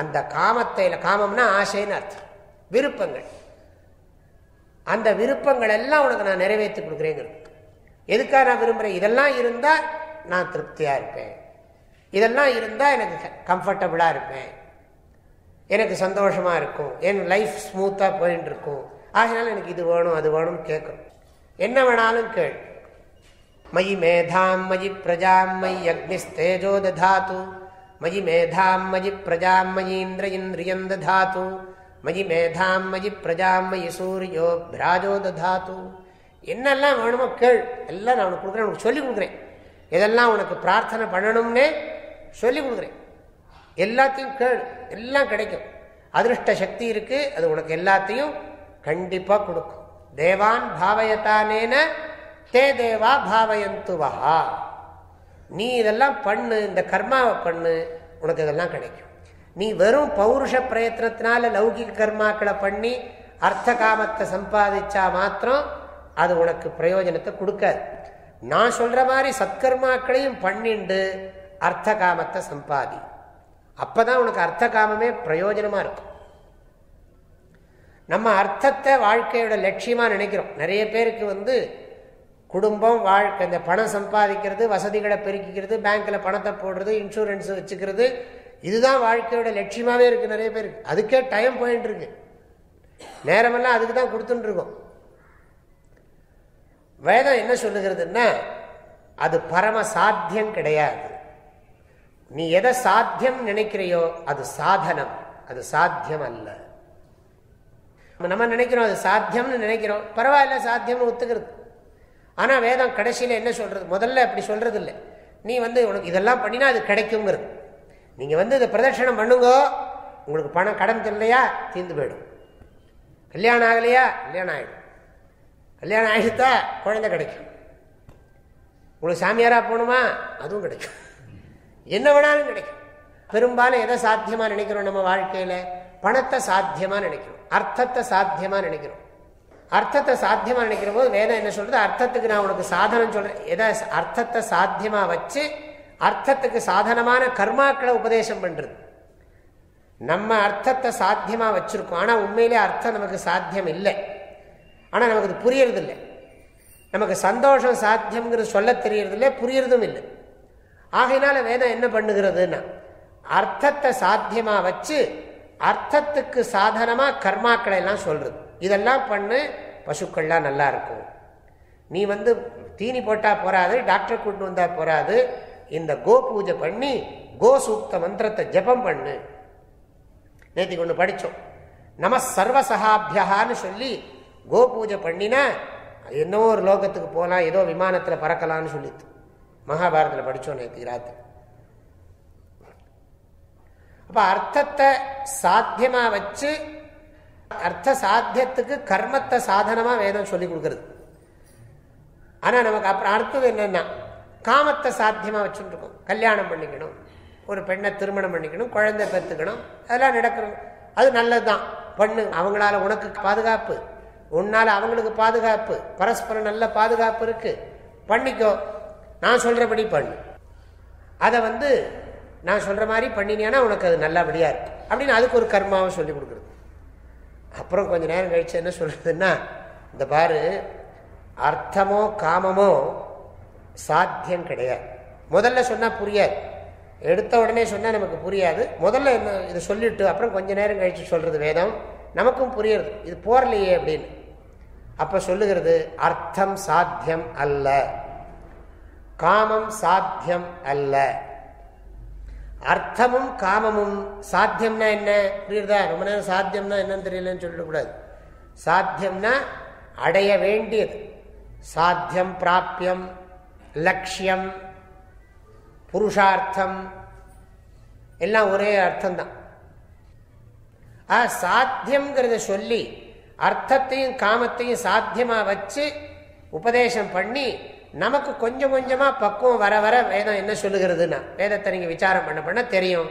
அந்த காமத்தை காமம்னா ஆசைன்னு அர்த்தம். விருப்பங்கள். அந்த விருப்பங்கள் எல்லாம் உனக்கு நான் நிறைவேற்றி கொடுக்குறேங்கிறது. எதுக்காக நான் விரும்புகிறேன் இதெல்லாம் இருந்தால் நான் திருப்தியாக இருப்பேன். இதெல்லாம் இருந்தால் எனக்கு கம்ஃபர்டபுளாக இருப்பேன். எனக்கு சந்தோஷமாக இருக்கும். என் லைஃப் ஸ்மூத்தாக போயின்னு இருக்கும் ஆகினாலும் எனக்கு இது வேணும் அது வேணும்னு கேட்கும் என்ன வேணாலும் கேள். மயி மேதாம் மயி பிரஜாம் மயி அக்னிஸ்தேஜோ தாத்து மயி மேதாம் மயி பிரஜாம் மயீந்திர இந்திரியம் தாத்து மயி மேதாம் மயி பிரஜாம் மயி சூரியோ பிராஜோ தாத்து என்னெல்லாம் வேணுமோ கேள். எல்லாம் நான் உனக்கு கொடுக்குறேன் உனக்கு சொல்லிக் கொடுக்குறேன். இதெல்லாம் உனக்கு பிரார்த்தனை பண்ணணும்னே சொல்லிக் கொடுக்குறேன். எல்லாத்தையும் கேள். எல்லாம் கிடைக்கும். அதிருஷ்ட சக்தி இருக்குது அது உனக்கு எல்லாத்தையும் கண்டிப்பாக கொடுக்கும். தேவான் பாவயத்தானேன தே தேவா பாவயந்துவா நீ இதெல்லாம் பண்ணு இந்த கர்மாவை பண்ணு உனக்கு இதெல்லாம் கிடைக்கும். நீ வெறும் பௌருஷ பிரயத்னத்தினால லௌகிக கர்மாக்களை பண்ணி அர்த்த காமத்தை சம்பாதிச்சா மாத்திரம் அது உனக்கு பிரயோஜனத்தை கொடுக்காது. நான் சொல்ற மாதிரி சத்கர்மாக்களையும் பண்ணிண்டு அர்த்த காமத்தை சம்பாதி. அப்பதான் உனக்கு அர்த்த காமமே பிரயோஜனமா இருக்கும். நம்ம அர்த்தத்தை வாழ்க்கையோட லட்சியமா நினைக்கிறோம். நிறைய பேருக்கு வந்து குடும்பம் வாழ்க்கை இந்த பணம் சம்பாதிக்கிறது வசதிகளை பெருக்கிக்கிறது பேங்க்கில் பணத்தை போடுறது இன்சூரன்ஸ் வச்சுக்கிறது இதுதான் வாழ்க்கையோட லட்சியமாகவே இருக்குது நிறைய பேருக்கு. அதுக்கே டைம் போயிட்டு இருக்கு. நேரமெல்லாம் அதுக்கு தான் கொடுத்துட்டுருக்கோம் வேதம் என்ன சொல்லுகிறதுன்னா அது பரம சாத்தியம் கிடையாது. நீ எதை சாத்தியம் நினைக்கிறையோ அது சாதனம். அது சாத்தியம் அல்ல. நம்ம நினைக்கிறோம் அது சாத்தியம்னு நினைக்கிறோம். பரவாயில்ல சாத்தியம்னு ஒத்துக்கிறது. ஆனால் வேதம் கடைசியில் என்ன சொல்கிறது முதல்ல அப்படி சொல்கிறது இல்லை நீ வந்து உனக்கு இதெல்லாம் பண்ணினா அது கிடைக்குங்கிறது. நீங்கள் வந்து இதை பிரதட்சணம் பண்ணுங்க உங்களுக்கு பணம் கடன் தெரியலையா? தீர்ந்து போயிடும். கல்யாணம் ஆகலையா? கல்யாணம் ஆகிடும் கல்யாணம் ஆகிடுத்தா குழந்தை கிடைக்கும். உங்களுக்கு சாமியாராக போகணுமா? அதுவும் கிடைக்கும். என்ன வேணாலும் கிடைக்கும். பெரும்பாலும் எதை சாத்தியமாக நினைக்கிறோம் நம்ம வாழ்க்கையில்? பணத்தை சாத்தியமாக நினைக்கிறோம். அர்த்தத்தை சாத்தியமாக நினைக்கிறோம். அர்த்தத்தை சாத்தியமாக நினைக்கிற போது வேதம் என்ன சொல்றது? அர்த்தத்துக்கு நான் உனக்கு சாதனம் சொல்றேன். எதை? அர்த்தத்தை சாத்தியமாக வச்சு அர்த்தத்துக்கு சாதனமான கர்மாக்களை உபதேசம் பண்றது. நம்ம அர்த்தத்தை சாத்தியமாக வச்சிருக்கோம். ஆனால் உண்மையிலே அர்த்தம் நமக்கு சாத்தியம் இல்லை. ஆனால் நமக்கு அது புரியறது இல்லை நமக்கு சந்தோஷம் சாத்தியம்ங்கிறது சொல்ல தெரியறது இல்லை புரியறதும் இல்லை. ஆகையினால வேதம் என்ன பண்ணுகிறதுன்னா அர்த்தத்தை சாத்தியமாக வச்சு அர்த்தத்துக்கு சாதனமாக கர்மாக்களை எல்லாம் சொல்றது. இதெல்லாம் பண்ணு பசுக்கள்லாம் நல்லா இருக்கும். நீ வந்து தீனி போட்டால் போறாது டாக்டர் கூட்டு வந்தால் போறாது. இந்த கோ பூஜை பண்ணி கோ சூக்த மந்திரத்தை ஜபம் பண்ணு. நேற்றுக்கு ஒன்று படித்தோம் நம சர்வசகாபியகான்னு சொல்லி கோ பூஜை பண்ணினா என்னவோ ஒரு லோகத்துக்கு போகலாம் ஏதோ விமானத்தில் பறக்கலாம்னு சொல்லித்து மகாபாரதத்தில் படித்தோம் நேற்று ராத்திரி. அப்போ அர்த்தத்தை சாத்தியமாக வச்சு அர்த்த சாத்தியத்துக்கு கர்மத்தை சாதனமாக வேதம் சொல்லி கொடுக்குறது. ஆனால் நமக்கு அப்புறம் அடுத்தது என்னென்னா காமத்தை சாத்தியமாக வச்சுருக்கோம் கல்யாணம் பண்ணிக்கணும் ஒரு பெண்ணை திருமணம் பண்ணிக்கணும் குழந்தை பெற்றுக்கணும் அதெல்லாம் நடக்கணும் அது நல்லது தான் பண்ணு அவங்களால உனக்கு பாதுகாப்பு. உன்னால் அவங்களுக்கு பாதுகாப்பு. பரஸ்பரம் நல்ல பாதுகாப்பு இருக்குது பண்ணிக்கோ. நான் சொல்கிறபடி பண்ணு. அதை வந்து நான் சொல்கிற மாதிரி பண்ணினேன்னா உனக்கு அது நல்லபடியாக இருக்கு. அப்படின்னு அதுக்கு ஒரு கர்மாவை சொல்லி கொடுக்குறது. அப்புறம் கொஞ்சம் நேரம் கழிச்சு என்ன சொல்கிறதுன்னா இந்த பாரு அர்த்தமோ காமமோ சாத்தியம் கிடையாது. முதல்ல சொன்னால் புரியாது. எடுத்த உடனே சொன்னால் நமக்கு புரியாது. முதல்ல என்ன இதை சொல்லிட்டு அப்புறம் கொஞ்ச நேரம் கழித்து சொல்கிறது வேதம். நமக்கும் புரியுறது. இது போரலையே அப்படின்னு. அப்போ சொல்லுகிறது அர்த்தம் சாத்தியம் அல்ல. காமம் சாத்தியம் அல்ல. அர்த்தமும் காமமும் சாத்தியம்னா என்ன? புரியுறதா? ரொம்ப நேரம் சாத்தியம்னா என்னன்னு தெரியலன்னு சொல்லிடக்கூடாது சாத்தியம்னா அடைய வேண்டியது. சாத்தியம் பிராப்பியம் லட்சியம் புருஷார்த்தம் எல்லாம் ஒரே அர்த்தம்தான். ஆ சாத்தியம்ங்கிறத சொல்லி அர்த்தத்தையும் காமத்தையும் சாத்தியமாக வச்சு உபதேசம் பண்ணி நமக்கு கொஞ்சம் கொஞ்சமாக பக்குவம் வர வர வேதம் என்ன சொல்லுகிறதுனா வேதத்தை நீங்கள் விசாரம் பண்ண பண்ண தெரியும்.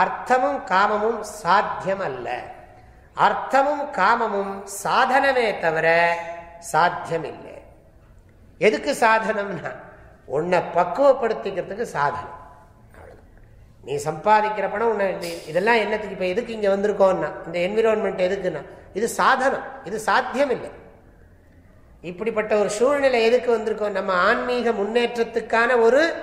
அர்த்தமும் காமமும் சாத்தியம் அல்ல அர்த்தமும் காமமும் சாதனமே தவிர சாத்தியம் இல்லை எதுக்கு சாதனம்னா உன்னை பக்குவப்படுத்திக்கிறதுக்கு சாதனம். நீ சம்பாதிக்கிற பணம் உன்னை இதெல்லாம் என்னத்துக்கு இப்போ எதுக்கு இங்கே வந்திருக்கோன்னா இந்த என்விரான்மெண்ட் எதுக்குன்னா இது சாதனம் இது சாத்தியம் இல்லை இப்படிப்பட்ட ஒரு சூழ்நிலை எதுக்கு வந்திருக்கோம்? நம்ம ஆன்மீக முன்னேற்றத்துக்கான ஒரு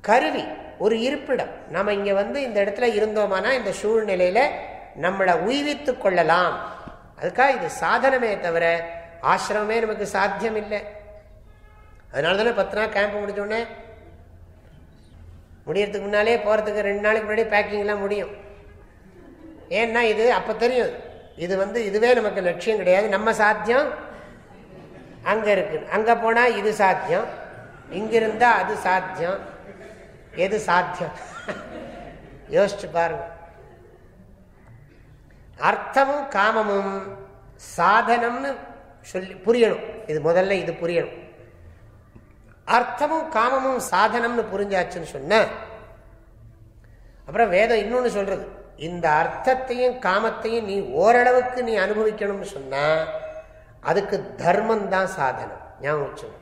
கருவி ஒரு இருப்பிடம். நம்ம இங்கே வந்து இந்த இடத்துல இருந்தோமானா இந்த சூழ்நிலையில் நம்மளை உய்வித்து கொள்ளலாம். அதுக்காக இது சாதனமே தவிர ஆசிரமே நமக்கு சாத்தியம் இல்லை அதனால தானே பத்து நாள் கேம்ப் முடிஞ்சோடனே முடியறதுக்கு முன்னாலே போகிறதுக்கு ரெண்டு நாளைக்கு முன்னாடி பேக்கிங்லாம் முடியும். ஏன்னா இது அப்போ தெரியும். இது வந்து இதுவே நமக்கு லட்சியம் கிடையாது. நம்ம சாத்தியம் அங்கே இருக்கு. அங்கே போனால் இது சாத்தியம். இங்கிருந்தா அது சாத்தியம். எது சாத்தியம்? யோசிச்சு பாருங்க. அர்த்தமும் காமமும் சாதனம்னு சொல்லி புரியணும். இது முதல்ல இது புரியணும். அர்த்தமும் காமமும் சாதனம்னு புரிஞ்சாச்சுன்னு சொன்ன அப்புறம் வேதம் இன்னொன்று சொல்றது. இந்த அர்த்தத்தையும் காமத்தையும் நீ ஓரளவுக்கு நீ அனுபவிக்கணும்னு சொன்னா அதுக்கு தர்மம் தான் சாதனம். ஞாபகம்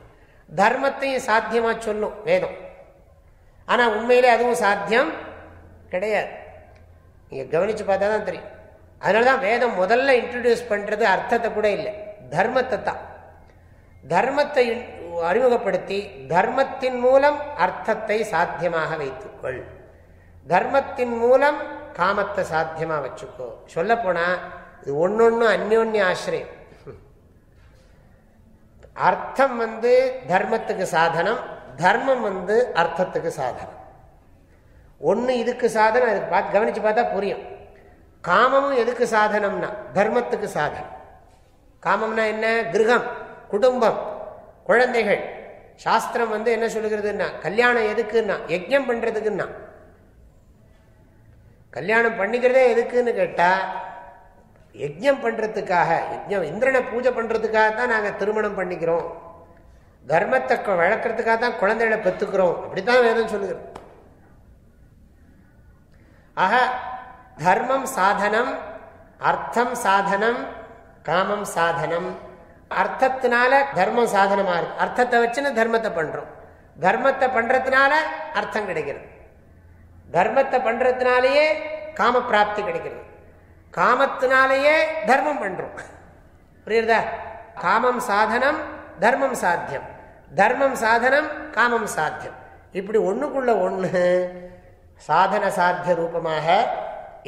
தர்மத்தையும் சாத்தியமா சொல்லும் வேதம். ஆனா உண்மையிலே அதுவும் சாத்தியம் கிடையாது. நீங்க கவனிச்சு பார்த்தா தான் தெரியும். அதனாலதான் வேதம் முதல்ல இன்ட்ரடியூஸ் பண்றது அர்த்தத்தை கூட இல்லை. தர்மத்தை தான். தர்மத்தை அறிமுகப்படுத்தி தர்மத்தின் மூலம் அர்த்தத்தை சாத்தியமாக வைத்துக்கொள். தர்மத்தின் மூலம் காமத்தை சாத்தியமாக வச்சுக்கோ. சொல்ல போனா இது ஒன்னொன்னு அந்யோன்ய ஆசிரியம். அர்த்தம் வந்து தர்மத்துக்கு சாதனம் தர்மம் வந்து அர்த்தத்துக்கு சாதனம். ஒன்று இதுக்கு சாதனம் அதுக்கு பார்த்து கவனிச்சு பார்த்தா புரியும். காமமும் எதுக்கு சாதனம்னா தர்மத்துக்கு சாதனம். காமம்னா என்ன? கிரகம் குடும்பம் குழந்தைகள். சாஸ்திரம் வந்து என்ன சொல்லுகிறதுன்னா கல்யாணம் எதுக்குன்னா யஜ்யம் பண்றதுக்குன்னா. கல்யாணம் பண்ணிக்கிறதே எதுக்குன்னு கேட்டால் யஜ்யம் பண்ணுறதுக்காக யஜ்யம் இந்திரனை பூஜை பண்ணுறதுக்காக தான் நாங்கள் திருமணம் பண்ணிக்கிறோம். தர்மத்தை வளர்க்கறதுக்காக தான் குழந்தைகளை பெற்றுக்கிறோம். அப்படித்தான் வேதம் சொல்லுகிறோம் ஆக தர்மம் சாதனம் அர்த்தம் சாதனம் காமம் சாதனம். அர்த்தத்தினால தர்மம் சாதனமாக இருக்கு. அர்த்தத்தை வச்சுன்னு தர்மத்தை பண்ணுறோம் தர்மத்தை பண்ணுறதுனால அர்த்தம் கிடைக்கிறது. தர்மத்தை பண்ணுறதுனாலேயே காம பிராப்தி கிடைக்கிறது. காமத்தினாலேயே தர்மம் பண்றோம் புரியுறதா? காமம் சாதனம் தர்மம் சாத்தியம். தர்மம் சாதனம் காமம் சாத்தியம். இப்படி ஒண்ணுக்குள்ள ஒன்று சாதன சாத்திய ரூபமாக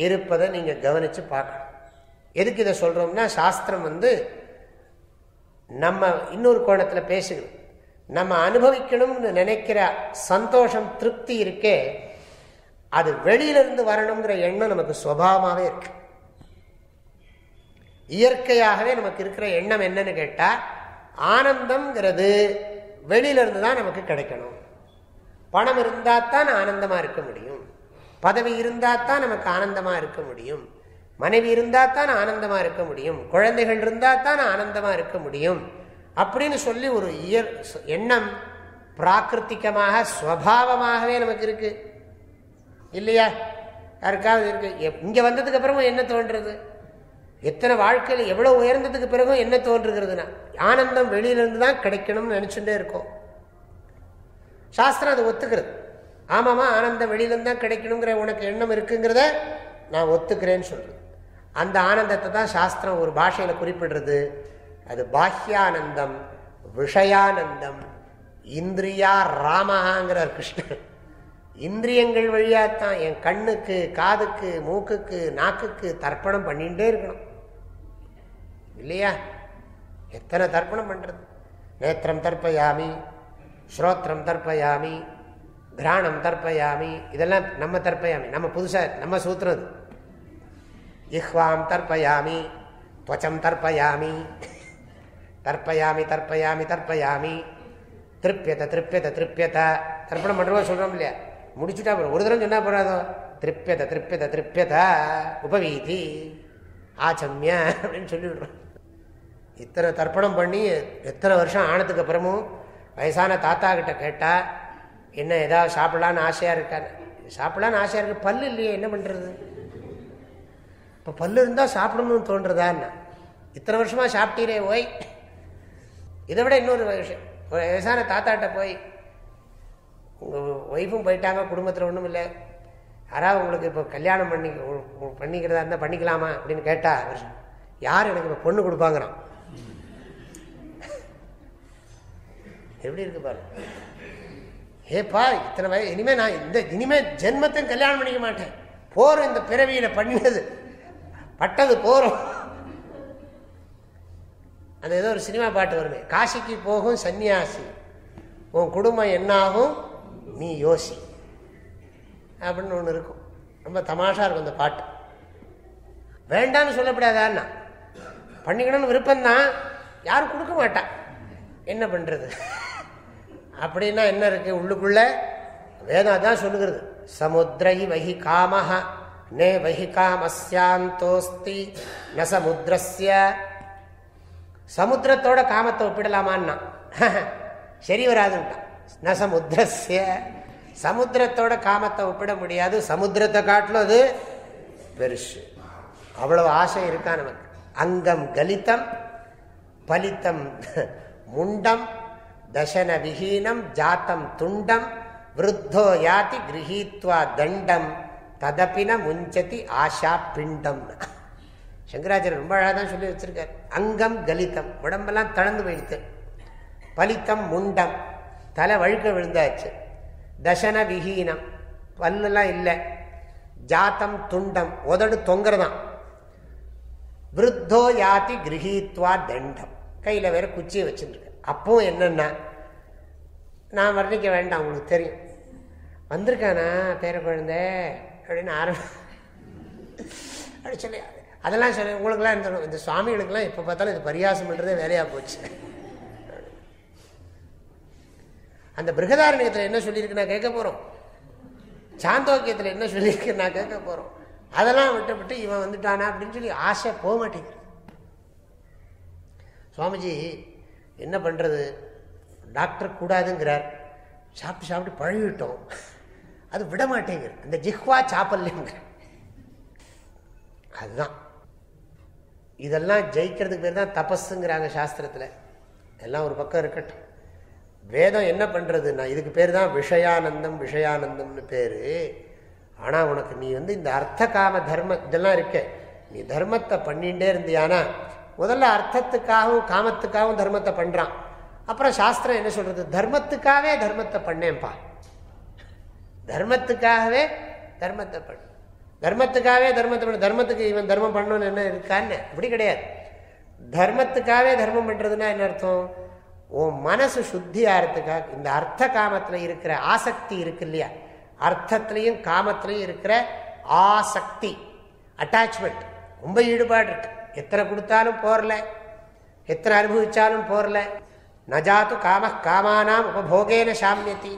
இருப்பதை நீங்க கவனிச்சு பார்க்கணும். எதுக்கு இதை சொல்றோம்னா சாஸ்திரம் வந்து நம்ம இன்னொரு கோணத்தில் பேசுகிறோம் நம்ம அனுபவிக்கணும்னு நினைக்கிற சந்தோஷம் திருப்தி இருக்கே அது வெளியிலிருந்து வரணுங்கிற எண்ணம் நமக்கு சுவாவமாகவே இருக்கு. இயற்கையாகவே நமக்கு இருக்கிற எண்ணம் என்னன்னு கேட்டால் ஆனந்தம்ங்கிறது வெளியிலிருந்து தான் நமக்கு கிடைக்கணும். பணம் இருந்தால் தான் ஆனந்தமாக இருக்க முடியும். பதவி இருந்தால் தான் நமக்கு ஆனந்தமாக இருக்க முடியும். மனைவி இருந்தால் தான் ஆனந்தமாக இருக்க முடியும். குழந்தைகள் இருந்தால் தான் ஆனந்தமாக இருக்க முடியும். அப்படின்னு சொல்லி ஒரு இயற் எண்ணம் பிராகிருத்திகமாக ஸ்வபாவமாகவே நமக்கு இருக்குது இல்லையா? யாருக்காவது இருக்குது இங்கே வந்ததுக்கப்புறமும் என்ன தோன்றுறது? எத்தனை வாழ்க்கையில் எவ்வளோ உயர்ந்ததுக்கு பிறகும் என்ன தோன்றுகிறதுனா? ஆனந்தம் வெளியிலிருந்து தான் கிடைக்கணும்னு நினச்சிட்டே இருக்கோம். சாஸ்திரம் அதை ஒத்துக்கிறது. ஆமாமா ஆனந்தம் வெளியிலேருந்து தான் கிடைக்கணுங்கிற உனக்கு எண்ணம் இருக்குங்கிறத நான் ஒத்துக்கிறேன்னு சொல்கிறேன் அந்த ஆனந்தத்தை தான் சாஸ்திரம் ஒரு பாஷையில் குறிப்பிடுறது. அது பாஹ்யானந்தம் விஷயானந்தம் இந்திரியா ராமஹாங்கிறார் கிருஷ்ணர். இந்திரியங்கள் வழியாகத்தான் என் கண்ணுக்கு காதுக்கு மூக்குக்கு நாக்குக்கு தர்ப்பணம் பண்ணிகிட்டே இருக்கணும். இல்லையா? எத்தனை தர்ப்பணம் பண்ணுறது நேத்திரம் தர்ப்பயாமி ஸ்ரோத்திரம் தர்ப்பயாமி கிராணம் தர்ப்பயாமி இதெல்லாம் நம்ம தர்ப்பயாமி நம்ம புதுசாக நம்ம சூத்திரம் இஹ்வாம் தர்ப்பயாமி துவச்சம் தர்ப்பயாமி தர்ப்பயாமி தர்ப்பயாமி தர்ப்பயாமி திருப்பியத்தை திருப்பியத்தை திருப்பியத்தை தர்ப்பணம் பண்ணுறோம் சொல்கிறோம் இல்லையா? முடிச்சுட்டா போகிறோம் ஒரு தரம் சொன்னால் போகிறாதோ திருப்பியத்தை திருப்பியத்தை திருப்பியதா. உபவீதி. ஆச்சமிய அப்படின்னு சொல்லிவிடுறோம். இத்தனை தர்ப்பணம் பண்ணி எத்தனை வருஷம் ஆனதுக்கு அப்புறமும் வயசான தாத்தா கிட்ட கேட்டால் என்ன ஏதாவது சாப்பிடலான்னு ஆசையாக இருக்கான்னு சாப்பிடலான்னு ஆசையாக இருக்கு. பல்லு இல்லையே என்ன பண்ணுறது இப்போ பல்லு இருந்தால் சாப்பிடணும்னு தோன்றதான்னா இத்தனை வருஷமாக சாப்பிட்டீரே ஓய். இதை விட இன்னொரு விஷயம் வயசான தாத்தாட்ட போய் உங்கள் ஒய்ஃபும் போயிட்டாங்க குடும்பத்தில் ஒன்றும் இல்லை. யாராவது உங்களுக்கு இப்போ கல்யாணம் பண்ணி பண்ணிக்கிறதா இருந்தால் பண்ணிக்கலாமா? அப்படின்னு கேட்டா யார் எனக்கு இப்போ பொண்ணு கொடுப்பாங்கிறான்? எப்படி இருக்கு பாரு? ஏப்பா இத்தனை வயசு இனிமே நான் இந்த இனிமே ஜென்மத்தையும் கல்யாணம் பண்ணிக்க மாட்டேன். போறோம் இந்த பிறவியில பண்ணினது. பட்டது போறோம் அந்த ஏதோ ஒரு சினிமா பாட்டு வருமே. காசிக்கு போகும் சன்னியாசி உன் குடும்பம் என்னாகும்? நீ யோசி. அப்படின்னு ஒன்று இருக்கும். ரொம்ப தமாஷா இருக்கும் அந்த பாட்டு. வேண்டான்னு சொல்லப்படாதான்னா பண்ணிக்கணும்னு விருப்பம்தான். யாரும் கொடுக்க மாட்டான் என்ன பண்ணுறது அப்படின்னா என்ன இருக்கு? உள்ளுக்குள்ள வேதம் அதான் சொல்லுகிறது. சமுத்திரை வகி காமஹ நே வகி காமஸ்யாந்தோஸ்தி ந சமுத்திரஸ்ய சமுத்திரத்தோட காமத்தை ஒப்பிடலாமான்னா? சரி வராதுன்ட்டான் ந சமுத்திரஸ்ய சமுத்திரத்தோட காமத்தை ஒப்பிட முடியாது. சமுத்திரத்தை காட்டிலும் அது பெருசு. அவ்வளவு ஆசை இருக்கா நமக்கு? அங்கம் கலித்தம் பலித்தம் முண்டம் தசன விஹீனம் ஜாத்தம் துண்டம் விருத்தோ யாதி கிரகீத்வா தண்டம் ததப்பின முஞ்சதி ஆஷா பிண்டம் சங்கராச்சாரியர் ரொம்ப அழகாக தான் சொல்லி வச்சிருக்கார். அங்கம் கலித்தம் உடம்பெல்லாம் தளர்ந்து போயிடுத்து. பலித்தம் முண்டம் தலை வழுக்க விழுந்தாச்சு. தசன விஹீனம் பல்லெல்லாம் இல்லை. ஜாத்தம் துண்டம் உதடு தொங்குறதான். விருத்தோ யாத்தி கிரகித்வா தண்டம். கையில் வேற குச்சியை வச்சுருக்கு அப்பவும் என்னென்னா நான் வர்ணிக்க வேண்டாம் உங்களுக்கு தெரியும். வந்திருக்கானா பேர குழந்தை? அப்படின்னு ஆரம்பி அப்படி சொல்லி அதெல்லாம் சொல்லி உங்களுக்குலாம் இருந்தாலும் இந்த சுவாமிகளுக்கெல்லாம் எப்போ பார்த்தாலும் இது பரியாசம் பண்ணுறதே வேலையாக போச்சு. அந்த பிருகதாரண்யத்தில் என்ன சொல்லியிருக்கு நான் கேட்க போகிறோம் சாந்தோக்கியத்தில் என்ன சொல்லியிருக்கு நான் கேட்க போகிறோம் அதெல்லாம் விட்டு விட்டு இவன் வந்துட்டானா அப்படின்னு சொல்லி ஆசை போக மாட்டேங்குது. சுவாமிஜி என்ன பண்ணுறது டாக்டர் கூடாதுங்கிறார். சாப்பிட்டு சாப்பிட்டு பழகிவிட்டோம் அது விட மாட்டேங்குது அந்த ஜிஹ்வா சாப்பல்யங்கிற அதுதான். இதெல்லாம் ஜெயிக்கிறதுக்கு பேர் தான் தபஸுங்கிறாங்க சாஸ்திரத்தில். எல்லாம் ஒரு பக்கம் இருக்கட்டும். வேதம் என்ன பண்ணுறதுன்னா இதுக்கு பேர் தான் விஷயானந்தம் விஷயானந்தம்னு பேர். ஆனால் உனக்கு நீ வந்து இந்த அர்த்த காம தர்ம இதெல்லாம் இருக்க. நீ தர்மத்தை பண்ணிகிட்டே இருந்தியானா முதல்ல அர்த்தத்துக்காகவும் காமத்துக்காகவும் தர்மத்தை பண்ணுறான் அப்புறம் சாஸ்திரம் என்ன சொல்கிறது தர்மத்துக்காகவே தர்மத்தை பண்ணேன்ப்பா. தர்மத்துக்காகவே தர்மத்தை பண்ண. தர்மத்துக்காகவே தர்மத்தை பண்ண. தர்மத்துக்கு இவன் தர்மம் பண்ணணும்னு என்ன இருக்கான்னு? அப்படி கிடையாது. தர்மத்துக்காகவே தர்மம் பண்ணுறதுன்னா என்ன அர்த்தம்? உன் மனசு சுத்தி ஆகிறதுக்காக இந்த அர்த்த காமத்தில் இருக்கிற ஆசக்தி இருக்கு இல்லையா? அர்த்தத்திலையும் காமத்திலையும் இருக்கிற ஆசக்தி அட்டாச்மெண்ட் ரொம்ப ஈடுபாடு இருக்கு. எத்தனை கொடுத்தாலும் போரல. எத்தனை அனுபவிச்சாலும் போரல. நஜாத்து காம காமானாம் உபபோகேன சாமியத்தி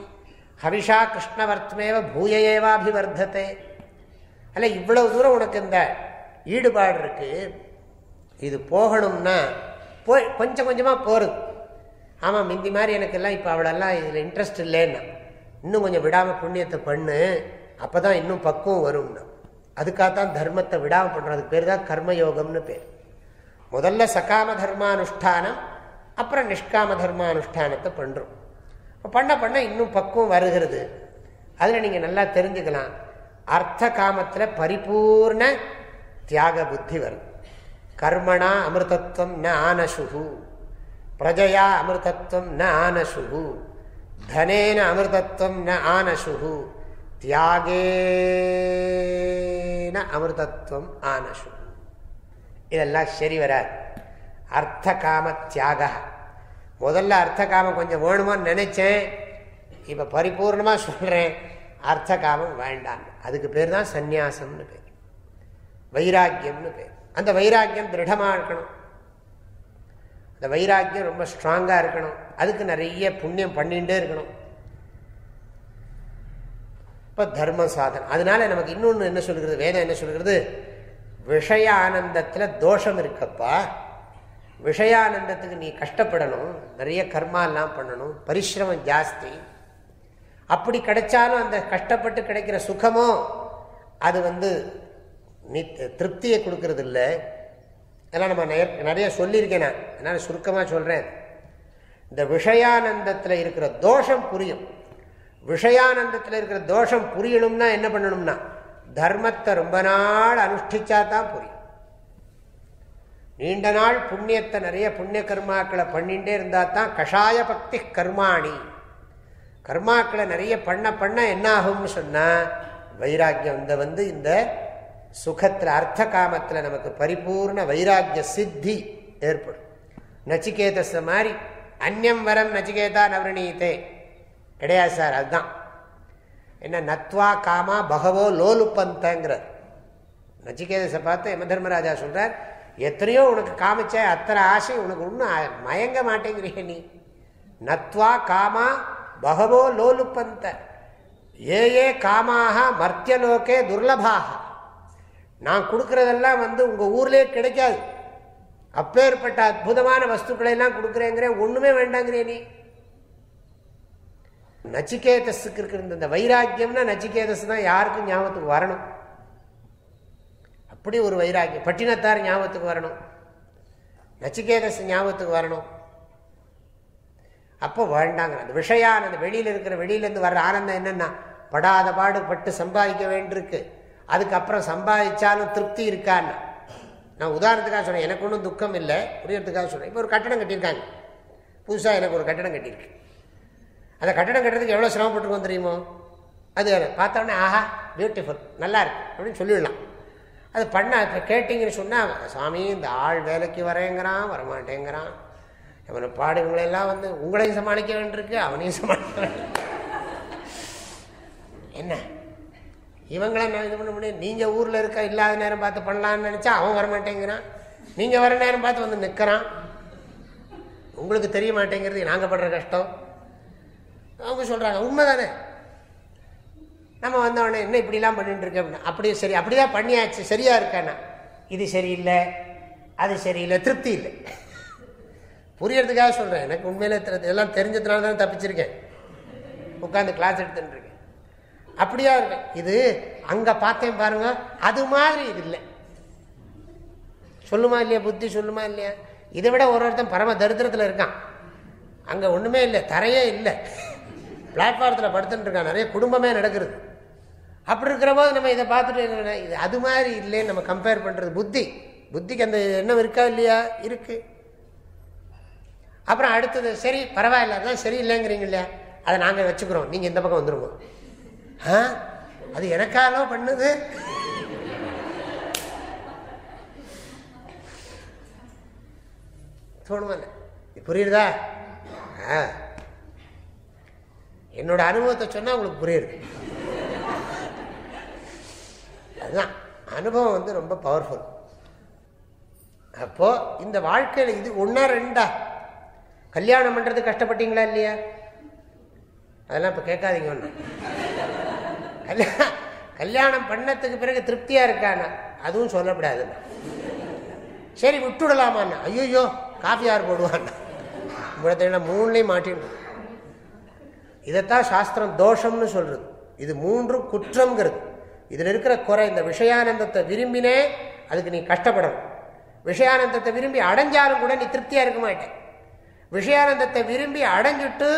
ஹவிஷா கிருஷ்ணவர்த்தமேவ பூய அல்ல இவ்வளவு தூரம் உனக்கு இந்த ஈடுபாடு இருக்கு. இது போகணும்னா போய் கொஞ்சம் கொஞ்சமாக போகிறது ஆமாம் மிந்தி மாதிரி எனக்கெல்லாம் இப்போ அவளெல்லாம் இதில் இன்ட்ரெஸ்ட் இல்லைன்னா இன்னும் கொஞ்சம் விடாமல் புண்ணியத்தை பண்ணு அப்போ தான் இன்னும் பக்குவம் வரும்னா. அதுக்காகத்தான் தர்மத்தை விடாமல் பண்ணுறதுக்கு பேர் தான் கர்மயோகம்னு பேர். முதல்ல சகாம தர்மானுஷ்டானம் அப்புறம் நிஷ்காம தர்மானுஷ்டானத்தை பண்ணுறோம் பண்ண பண்ண இன்னும் பக்குவம் வருகிறது. அதில் நீங்கள் நல்லா தெரிஞ்சுக்கலாம். அர்த்த காமத்தில் பரிபூர்ண தியாக புத்தி வரும். கர்மணா அமிர்தத்துவம் ந ஆனசுகு பிரஜையா அமிர்தத்துவம் ந ஆனசுகு தனேன அமிர்தத்துவம் ந ஆனசுகு தியாகேன அமிர்தத்துவம் ஆனசு இதெல்லாம் சரி வராது. அர்த்த காம தியாக முதல்ல அர்த்த காமம் கொஞ்சம் வேணுமான்னு நினைச்சேன். இப்போ பரிபூர்ணமாக சொல்கிறேன் அர்த்த காமம் வேண்டாம். அதுக்கு பேர் தான் சந்நியாசம்னு பேர். வைராக்கியம்னு பேர். அந்த வைராக்கியம் திருடமாக இருக்கணும். அந்த வைராக்கியம் ரொம்ப ஸ்ட்ராங்காக இருக்கணும். அதுக்கு நிறைய புண்ணியம் பண்ணிகிட்டே இருக்கணும். இப்போ தர்ம சாதனம் அதனால நமக்கு இன்னொன்று என்ன சொல்கிறது வேதம் என்ன சொல்கிறது விஷய ஆனந்தத்தில் தோஷம் இருக்கப்பா. விஷயானந்தத்துக்கு நீ கஷ்டப்படணும். நிறைய கர்மாலாம் பண்ணணும். பரிசிரமம் ஜாஸ்தி. அப்படி கிடைச்சாலும் அந்த கஷ்டப்பட்டு கிடைக்கிற சுகமோ அது வந்து நீ திருப்தியை கொடுக்கறது இல்லை அதெல்லாம் நம்ம நிறைய சொல்லியிருக்கேன் நான். அதனால் சுருக்கமாக சொல்கிறேன் இந்த விஷயானந்தத்தில் இருக்கிற தோஷம் புரியும். விஷயானந்தத்தில் இருக்கிற தோஷம் புரியணும்னா என்ன பண்ணணும்னா தர்மத்தை ரொம்ப நாள் அனுஷ்டிச்சா தான் புரியும். நீண்ட நாள் புண்ணியத்தை நிறைய புண்ணிய கர்மாக்களை பண்ணிகிட்டே இருந்தால் தான் கஷாய பக்தி கர்மாணி. கர்மாக்களை நிறைய பண்ண பண்ண என்ன ஆகும்னு சொன்னால் வைராக்கியம் இந்த வந்து இந்த சுகத்தில் அர்த்த காமத்தில் நமக்கு பரிபூர்ண வைராக்கிய சித்தி ஏற்படும். நச்சிகேதஸ மாதிரி அந்யம் வரம் நச்சிகேதா நவரணீத்தே கிடையாது சார் அதுதான். என்ன நத்வா காமா பகவோ லோலுப்பந்தங்கிறார். நச்சிகேதஸை பார்த்து யம தர்மராஜா சொல்கிறார் எத்தனையோ உனக்கு காமிச்ச அத்தனை ஆசை உனக்கு ஒன்றும் மயங்க மாட்டேங்கிறீங்க நீ. நத்வா காமா பகவோ லோலுப்பந்த. ஏ ஏ காமாக மர்த்தியலோகே துர்லபாக. நான் கொடுக்கறதெல்லாம் வந்து உங்கள் ஊர்லேயே கிடைக்காது. அப்பேற்பட்ட அற்புதமான வஸ்துக்களை எல்லாம் கொடுக்குறேங்கிறேன் ஒன்றுமே வேண்டாங்கிறே நீ. நச்சிகேதஸுக்கு இருக்கிற இந்த வைராக்கியம்னா நச்சிகேதஸ் தான் யாருக்கும் ஞாபகத்துக்கு வரணும். அப்படி ஒரு வைராக்கியம். பட்டினத்தார் ஞாபகத்துக்கு வரணும். நச்சிகேதஸ் ஞாபகத்துக்கு வரணும். அப்போ வேண்டாங்க அந்த விஷயானது வெளியில் இருக்கிற வெளியிலேருந்து வர்ற ஆனந்தம் என்னென்னா படாத பாடு பட்டு சம்பாதிக்க வேண்டியிருக்கு. அதுக்கப்புறம் சம்பாதிச்சாலும் திருப்தி இருக்கான்னு. நான் உதாரணத்துக்காக சொன்னேன் எனக்கு ஒன்றும் துக்கம் இல்லை. புரியறதுக்காக சொன்னேன். இப்போ ஒரு கட்டடம் கட்டியிருக்காங்க. புதுசாக எனக்கு ஒரு கட்டடம் கட்டியிருக்கு. அந்த கட்டடம் கட்டுறதுக்கு எவ்வளோ சிரமப்பட்டுருக்கோம் தெரியுமோ? அது பார்த்தோன்னே ஆஹா பியூட்டிஃபுல் நல்லா இருக்கு அப்படின்னு சொல்லிடலாம். அது பண்ண இப்போ கேட்டிங்கன்னு சொன்னால் சாமி இந்த ஆள் வேலைக்கு வரேங்கிறான் வரமாட்டேங்கிறான். இவனை பாடுங்களெல்லாம் வந்து உங்களையும் சமாளிக்க வேண்டியிருக்கு அவனையும் சமாளிக்க என்ன? இவங்கள நான் இது பண்ண முடியும். நீங்கள் ஊரில் இருக்க இல்லாத நேரம் பார்த்து பண்ணலான்னு நினச்சா அவன் வரமாட்டேங்கிறான். நீங்கள் வர நேரம் பார்த்து வந்து நிற்கிறான் உங்களுக்கு தெரிய மாட்டேங்கிறது நாங்கள் படுற கஷ்டம். அவங்க சொல்கிறாங்க உண்மை தானே நம்ம வந்தவொடனே என்ன இப்படிலாம் பண்ணிட்டு இருக்க அப்படின்னா அப்படியே சரி அப்படிதான் பண்ணியாச்சு சரியாக இருக்கானா இது சரியில்லை அது சரியில்லை திருப்தி இல்லை. புரியறதுக்காக சொல்கிறேன் எனக்கு உண்மையில எல்லாம் தெரிஞ்சதுனால தான் தப்பிச்சிருக்கேன். உட்காந்து கிளாஸ் எடுத்துட்டுருக்கேன். அப்படியா இருக்கேன். இது அங்கே பார்த்தேன் பாருங்க அது மாதிரி இது இல்லை. சொல்லுமா இல்லையா புத்தி சொல்லுமா இல்லையா? இதை விட ஒரு ஒருத்தன் பரம தரித்திரத்தில் இருக்கான். அங்கே ஒன்றுமே இல்லை தரையே இல்லை. பிளாட்ஃபாரத்தில் படுத்துட்டு இருக்கான் நிறைய குடும்பமே நடக்கிறது. அப்படி இருக்கிற போது நம்ம இதை பார்த்துட்டு இது அது மாதிரி இல்லைன்னு நம்ம கம்பேர் பண்ணுறது புத்தி. புத்திக்கு அந்த எண்ணம் இருக்கா இல்லையா? இருக்கு. அப்புறம் அடுத்தது சரி பரவாயில்ல அதான் சரி இல்லைங்கிறீங்க இல்லையா? அதை நாங்கள் வச்சுக்கிறோம். நீங்கள் இந்த பக்கம் வந்துருவோம் ஆ? அது எனக்காலோ பண்ணுது? தோணுமா புரியுதா? ஆ. என்னோட அனுபவத்தை சொன்னால் உங்களுக்கு புரியுது. அதுதான். அனுபவம் வந்து ரொம்ப பவர்ஃபுல் அப்போ இந்த வாழ்க்கையில் இது ஒன்றா ரெண்டா? கல்யாணம் பண்ணுறது கஷ்டப்பட்டீங்களா இல்லையா? அதெல்லாம் இப்போ கேட்காதீங்க ஒன்று கல்யாணம் கல்யாணம் பண்ணத்துக்கு பிறகு திருப்தியாக இருக்கானா? அதுவும் சொல்லப்படாது. சரி விட்டுடலாமாண்ணா ஐயோ காஃபி யார் போடுவான்னா இவ்வளோ மூணுலேயும் மாட்டிடணும். இதைத்தான் சாஸ்திரம் தோஷம்னு சொல்றது. இது மூன்றும் குற்றம்ங்கிறது. இதில் இருக்கிற குறை இந்த விஷயானந்தத்தை விரும்பினே அதுக்கு நீ கஷ்டப்படணும். விஷயானந்தத்தை விரும்பி அடைஞ்சாலும் கூட நீ திருப்தியாக இருக்க மாட்டேன் விஷயானந்தத்தை விரும்பி அடைஞ்சிட்டு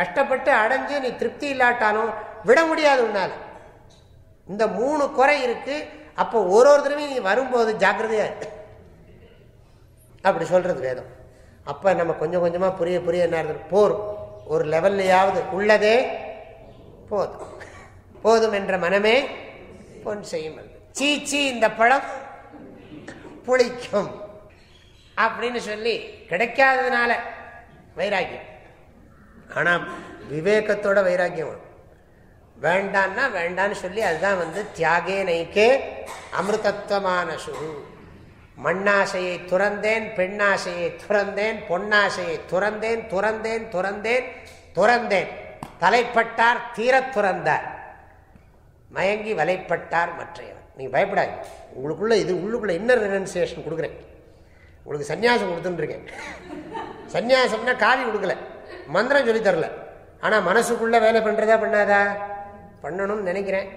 கஷ்டப்பட்டு அடைஞ்சு நீ திருப்தி இல்லாட்டாலும் விட முடியாது உன்னால். இந்த மூணு குறை இருக்கு. அப்போ ஒரு ஒரு தடவையும் நீ வரும்போது ஜாக்கிரதையா இருக்கு அப்படி சொல்றது வேதம். அப்போ நம்ம கொஞ்சம் கொஞ்சமாக புரிய புரிய என்ன போரும். ஒரு லெவல்லையாவது உள்ளதே போதும். போதும் என்ற மனமே பொன் செய்யும் சீச்சி இந்த பழம் புளிக்கும் அப்படின்னு சொல்லி கிடைக்காததுனால வைராக்கியம். ஆனால் விவேகத்தோட வைராக்கியம் வேண்டான்னா வேண்டான்னு சொல்லி அதுதான் வந்து தியாகே நைக்கே அமிர்தத்வமான சுரு மண்ணாசையை துறந்தேன் பெண்ணாசையை துறந்தேன் பொன்னாசையை துறந்தேன் துறந்தேன் துறந்தேன் துறந்தேன். தலைப்பட்டார் தீரத் துறந்தார். மயங்கி வலைப்பட்டார் மற்றையவர். நீங்கள் பயப்படாது உங்களுக்குள்ள இது உள்ளுக்குள்ள இன்னர் ரெனன்சியேஷன் கொடுக்குறேன். உங்களுக்கு சன்னியாசம் கொடுத்துருக்கேன் சன்னியாசம்னா காவி கொடுக்கல. மந்திரம் சொல்லி தரல. ஆனால் மனசுக்குள்ளே வேலை பண்ணுறதா பண்ணாதா? பண்ணணும்னு நினைக்கிறேன்.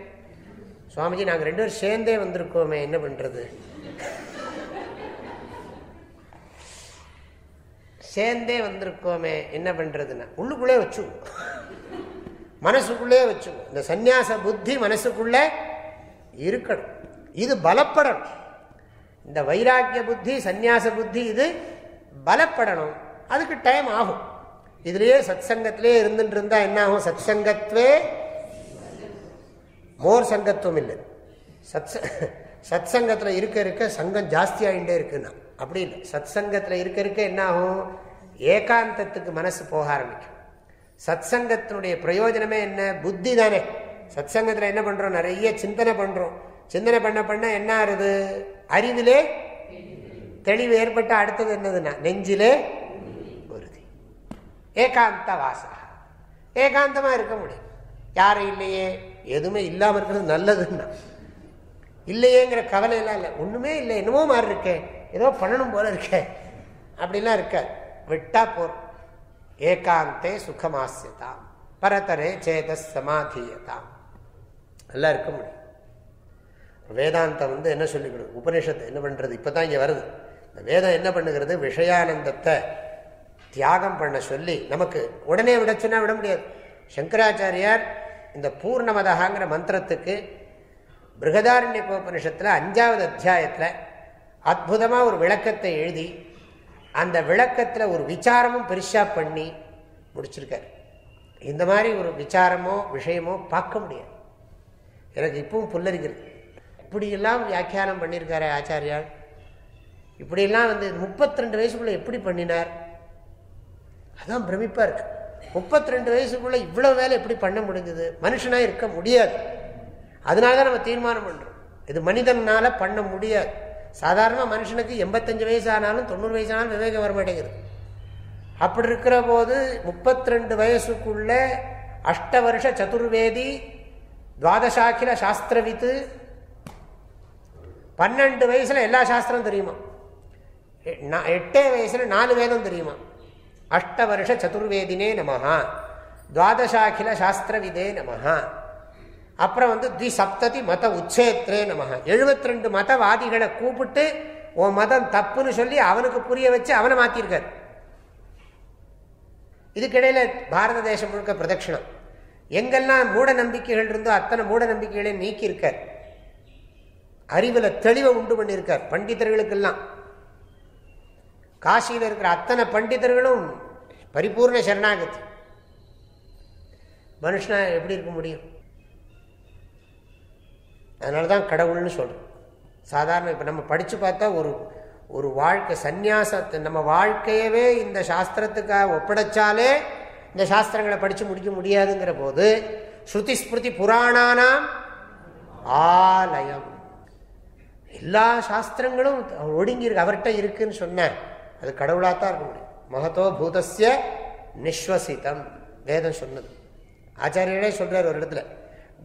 சுவாமிஜி நாங்கள் ரெண்டு பேரும் சேர்ந்தே வந்திருக்கோமே என்ன பண்ணுறது சேர்ந்தே வந்திருக்கோமே என்ன பண்ணுறதுன்னா உள்ளுக்குள்ளே வச்சுக்கோ. மனசுக்குள்ளே வச்சுக்கோ. இந்த சந்நியாச புத்தி மனசுக்குள்ளே இருக்கணும். இது பலப்படணும். இந்த வைராக்கிய புத்தி சந்நியாச புத்தி இது பலப்படணும். அதுக்கு டைம் ஆகும். இதுலயே சத் சங்கத்திலே இருந்துட்டு இருந்தா என்ன ஆகும் சத் சங்கத்வே மோர் சங்கத்துவம் இல்லை. சத் சத் சங்கத்தில் இருக்க இருக்க சங்கம் ஜாஸ்தி ஆகிட்டே இருக்குன்னா. அப்படி இல்லை சத் சங்கத்தில் இருக்க இருக்க என்ன ஆகும் ஏகாந்தத்துக்கு மனசு போக ஆரம்பிக்கும். சத் சங்கத்தினுடைய பிரயோஜனமே என்ன? புத்தி தானே. சத் சங்கத்தில் என்ன பண்ணுறோம் நிறைய சிந்தனை பண்ணுறோம் சிந்தனை பண்ண பண்ண என்ன ஆறுது? அறிவிலே தெளிவு ஏற்பட்ட அடுத்தது என்னதுன்னா நெஞ்சிலே உறுதி. ஏகாந்த வாசா ஏகாந்தமாக இருக்க முடியும். யாரும் இல்லையே. எதுவுமே இல்லாமல் இருக்கிறது நல்லதுன்னா. இல்லையேங்கிற கவலையெல்லாம் இல்லை. ஒன்றுமே இல்லை. என்னமோ மாதிரி இருக்கேன் ஏதோ பண்ணணும் போல இருக்கே. அப்படிலாம் இருக்கார் விட்டா போர் ஏகாந்தே சுகமாசியதாம். பரதரே சேத சமாதியதாம். எல்லாம் இருக்க முடியும். வேதாந்தம் வந்து என்ன சொல்லி உபநிஷத்தை என்ன பண்றது? இப்பதான் இங்க வருது. இந்த வேதம் என்ன பண்ணுகிறது? விஷயானந்தத்தை தியாகம் பண்ண சொல்லி நமக்கு உடனே விடச்சுன்னா விட முடியாது. சங்கராச்சாரியார் இந்த பூர்ணமதகாங்கிற மந்திரத்துக்கு பிருகதாரண்ய உபனிஷத்தில் அஞ்சாவது அத்தியாயத்தில் அற்புதமாக ஒரு விளக்கத்தை எழுதி அந்த விளக்கத்தில் ஒரு விசாரமும் பெருசாக பண்ணி முடிச்சிருக்கார். இந்த மாதிரி ஒரு விசாரமோ விஷயமோ பார்க்க முடியாது. எனக்கு இப்பவும் புல்லரிக்கிறது. இப்படியெல்லாம் வியாக்கியானம் பண்ணியிருக்காரு ஆச்சாரியால் இப்படியெல்லாம் வந்து முப்பத்தி ரெண்டு வயசுக்குள்ளே எப்படி பண்ணினார்? அதான் பிரமிப்பாக இருக்கு. முப்பத்தி ரெண்டு வயசுக்குள்ளே இவ்வளோ வேலை எப்படி பண்ண முடிஞ்சது? மனுஷனாக இருக்க முடியாது. அதனால தான் நம்ம தீர்மானம் பண்ணுறோம் இது மனிதனால் பண்ண முடியாது. சாதாரண மனுஷனுக்கு எண்பத்தஞ்சு வயசு ஆனாலும் தொண்ணூறு வயசு ஆனாலும் விவேகம் வர மாட்டேங்குது அப்படி இருக்கிற போது முப்பத்தி ரெண்டு வயசுக்குள்ள அஷ்ட வருஷ சதுர்வேதி துவாதசாக்கில சாஸ்திரவித்து பன்னெண்டு வயசுல எல்லா சாஸ்திரம் தெரியுமா? எட்டே வயசுல நாலு வேதம் தெரியுமா? அஷ்ட வருஷ சதுர்வேதினே நமஹா துவாதசாக்கில சாஸ்திரவிதே நமஹா. அப்புறம் வந்து தி சப்ததி மத உச்சேத்ரே நமஹா. எழுபத்தி ரெண்டு மதவாதிகளை கூப்பிட்டு உன் மதம் தப்புன்னு சொல்லி அவனுக்கு புரிய வச்சு அவனை மாத்திருக்காரு. இதுக்கிடையில பாரத தேசம் முழுக்க பிரதட்சிணம். எங்கெல்லாம் மூட நம்பிக்கைகள் இருந்தோ அத்தனை மூட நம்பிக்கைகளை நீக்கியிருக்கார். அறிவுல தெளிவை உண்டு பண்ணியிருக்கார் பண்டிதர்களுக்கெல்லாம். காசியில் இருக்கிற அத்தனை பண்டிதர்களும் பரிபூர்ண சரணாகதி. மனுஷனா எப்படி இருக்க முடியும்? அதனால தான் கடவுள்னு சொல்கிறோம் சாதாரண இப்போ நம்ம படித்து பார்த்தா ஒரு ஒரு வாழ்க்கை சந்நியாசத்தை நம்ம வாழ்க்கையவே இந்த சாஸ்திரத்துக்காக ஒப்படைச்சாலே இந்த சாஸ்திரங்களை படித்து முடிக்க முடியாதுங்கிற போது ஸ்ருதி ஸ்மிருதி புராணானாம் ஆலயம். எல்லா சாஸ்திரங்களும் ஒடுங்கி இருக்கு அவர்கிட்ட இருக்குன்னு சொன்னேன் அது கடவுளாத்தான் இருக்க முடியும். மகத்தோ பூதஸ்ய நிஸ்வசிதம் வேதம் சொன்னது. ஆச்சாரியனே சொல்கிறார் ஒரு இடத்துல.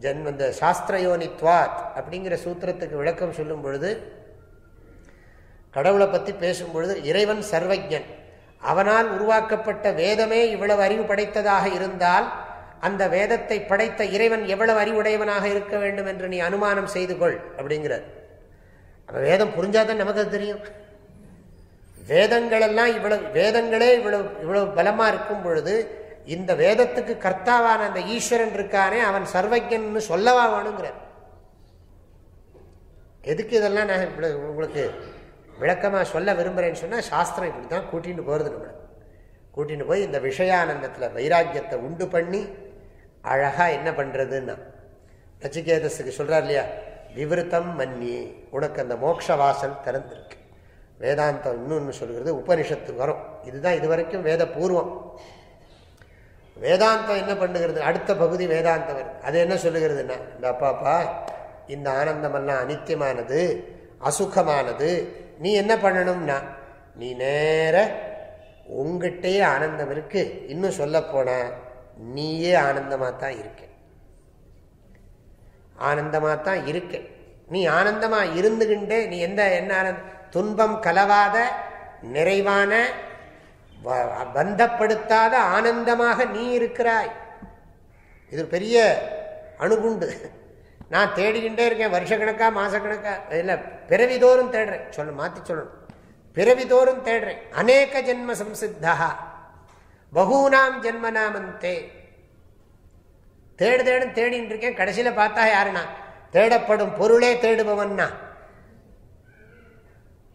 ஜன்ம இந்த சாஸ்திரயோனித்வாத் அப்படிங்கிற சூத்திரத்துக்கு விளக்கம் சொல்லும் பொழுது கடவுளை பற்றி பேசும் பொழுது இறைவன் சர்வஜன். அவனால் உருவாக்கப்பட்ட வேதமே இவ்வளவு அறிவு படைத்ததாக இருந்தால் அந்த வேதத்தை படைத்த இறைவன் எவ்வளவு அறிவுடையவனாக இருக்க வேண்டும் என்று நீ அனுமானம் செய்து கொள் அப்படிங்கிறார். அந்த வேதம் புரிஞ்சாதான் நமக்கு அது தெரியும். வேதங்களெல்லாம் இவ்வளவு வேதங்களே இவ்வளவு இவ்வளவு பலமாக இருக்கும் பொழுது இந்த வேதத்துக்கு கர்த்தாவான அந்த ஈஸ்வரன் இருக்கானே அவன் சர்வஜன் சொல்லவா வேணுங்கிறார். எதுக்கு இதெல்லாம் நான் உங்களுக்கு விளக்கமாக சொல்ல விரும்புகிறேன்னு சொன்னால் சாஸ்திரம் இப்படி தான் கூட்டிகிட்டு போகிறது நம்மளை. கூட்டின்னு போய் இந்த விஷயானந்தத்தில் வைராக்கியத்தை உண்டு பண்ணி அழகாக என்ன பண்ணுறதுன்னா நச்சிகேதஸுக்கு சொல்கிறார் இல்லையா விவருத்தம் மன்னி உனக்கு அந்த மோட்ச வாசல் திறந்திருக்கு. வேதாந்தம் இன்னொன்று சொல்கிறது உபனிஷத்து வரும். இதுதான் இதுவரைக்கும் வேத பூர்வம் வேதாந்தம் என்ன பண்ணுகிறது? அடுத்த பகுதி வேதாந்தம் அது என்ன சொல்லுகிறதுன்னா இந்த அப்பாப்பா இந்த ஆனந்தமெல்லாம் அனித்தியமானது அசுகமானது நீ என்ன பண்ணணும்னா நீ நேர உங்ககிட்டே ஆனந்தம் இருக்கு. இன்னும் சொல்ல நீயே ஆனந்தமாக தான் இருக்க. ஆனந்தமாக தான் இருக்க. நீ ஆனந்தமாக இருந்துகின்றே நீ எந்த என்ன துன்பம் கலவாத நிறைவான பந்தப்படுத்தாத ஆனந்தமாக நீ இருக்கிறாய். இது பெரிய அணுகுண்டு. நான் தேடிக்கிட்டே இருக்கேன் வருஷக்கணக்கா மாசக்கணக்கா. இல்லை பிறவிதோறும் தேடுறேன். சொல்ல மாற்றி சொல்லணும். பிறவிதோறும் தேடுறேன். அநேக ஜென்ம சம்சித்தா. பகூனாம் ஜென்மநாமந்தே தேடு தேடும் தேடின்னு இருக்கேன். கடைசியில் பார்த்தா யாருன்னா தேடப்படும் பொருளே தேடுபவன்னா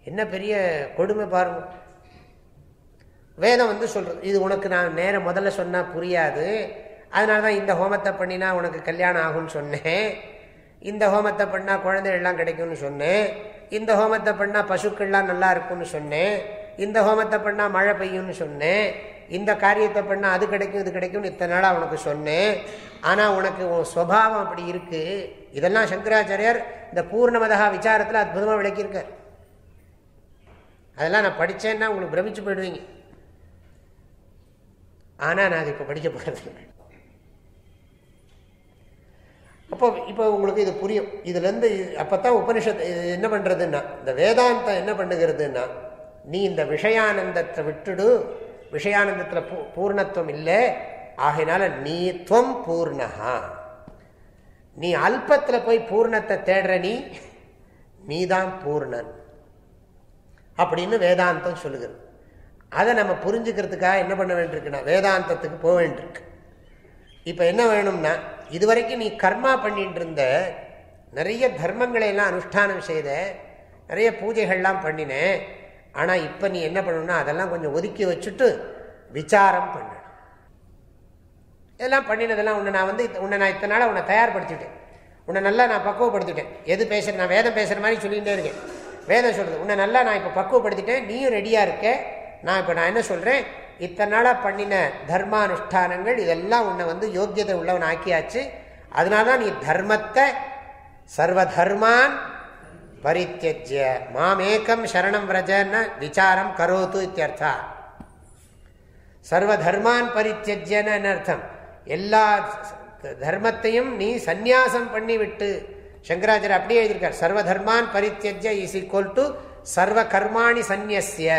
என்ன பெரிய கொடுமை பாருங்கள் வேதம் வந்து சொல்றது. இது உனக்கு நான் நேரம் முதல்ல சொன்னால் புரியாது. அதனால தான் இந்த ஹோமத்தை பண்ணினா உனக்கு கல்யாணம் ஆகும்னு சொன்னேன். இந்த ஹோமத்தை பண்ணால் குழந்தைகள்லாம் கிடைக்கும்னு சொன்னேன். இந்த ஹோமத்தை பண்ணால் பசுக்கள்லாம் நல்லா இருக்கும்னு சொன்னேன். இந்த ஹோமத்தை பண்ணால் மழை பெய்யும்னு சொன்னேன். இந்த காரியத்தை பண்ணால் அது கிடைக்கும் இது கிடைக்கும்னு இத்தனை நாளாக உனக்கு சொன்னேன். ஆனால் உனக்கு உன் சுவாவம் அப்படி இருக்குது இதெல்லாம் சங்கராச்சாரியார் இந்த பூர்ணமதகா விசாரத்தில் அற்புதமாக விளக்கியிருக்கார். அதெல்லாம் நான் படித்தேன்னா உங்களுக்கு பிரமிச்சு போயிடுவீங்க. ஆனால் நான் அது இப்போ படிக்க போகிறது அப்போ இப்போ உங்களுக்கு இது புரியும். இதுலேருந்து அப்போ தான் உபனிஷத்து என்ன பண்ணுறதுன்னா இந்த வேதாந்தம் என்ன பண்ணுகிறதுன்னா நீ இந்த விஷயானந்தத்தை விட்டுடு விஷயானந்தத்தில் பூ பூர்ணத்துவம் இல்லை ஆகையினால நீ துவம் பூர்ணகா நீ அல்பத்தில் போய் பூர்ணத்தை தேடுற நீ நீதான் பூர்ணன். அப்படின்னு வேதாந்தம் சொல்லுகிறது. அதை நம்ம புரிஞ்சுக்கிறதுக்காக என்ன பண்ண வேண்டியிருக்குன்னா வேதாந்தத்துக்கு போக வேண்டியிருக்கு. இப்போ என்ன வேணும்னா இதுவரைக்கும் நீ கர்மா பண்ணிட்டு இருந்த நிறைய தர்மங்களை எல்லாம் அனுஷ்டானம் செய்த நிறைய பூஜைகள்லாம் பண்ணினேன் ஆனால் இப்போ நீ என்ன பண்ணணும்னா அதெல்லாம் கொஞ்சம் ஒதுக்கி வச்சுட்டு விசாரம் பண்ணணும் இதெல்லாம் பண்ணினதெல்லாம் உன்னை நான் வந்து உன்னை நான் இத்தனை நாளாக உன்னை தயார்படுத்திட்டேன். உன்னை நல்லா நான் பக்குவப்படுத்திட்டேன். எது பேசுகிறேன் நான் வேதம் பேசுகிற மாதிரி சொல்லிகிட்டே இருக்கேன். வேதம் சொல்கிறது உன்னை நல்லா நான் இப்போ பக்குவப்படுத்திட்டேன். நீயும் ரெடியாக இருக்க. நான் இப்போ நான் என்ன சொல்கிறேன் இத்தனை நாளாக பண்ணின தர்மானுஷ்டானங்கள் இதெல்லாம் உன்னை வந்து யோக்கியதை உள்ளவன் ஆக்கியாச்சு. அதனால தான் நீ தர்மத்தை சர்வ தர்மான் பரித்தியஜ்ய. மாமேக்கம் சரணம் விரஜன்னு விசாரம் கரோத்து இத்தியர்த்தா. சர்வ தர்மான் பரித்தியஜ்யன்னு அர்த்தம். எல்லா தர்மத்தையும் நீ சந்நியாசம் பண்ணிவிட்டு சங்கராச்சாரியர் அப்படியே எழுதியிருக்கார் சர்வ தர்மான் பரித்தியஜ்ய இஸ் ஈக்குவல் டு சர்வ கர்மாணி சந்நியசிய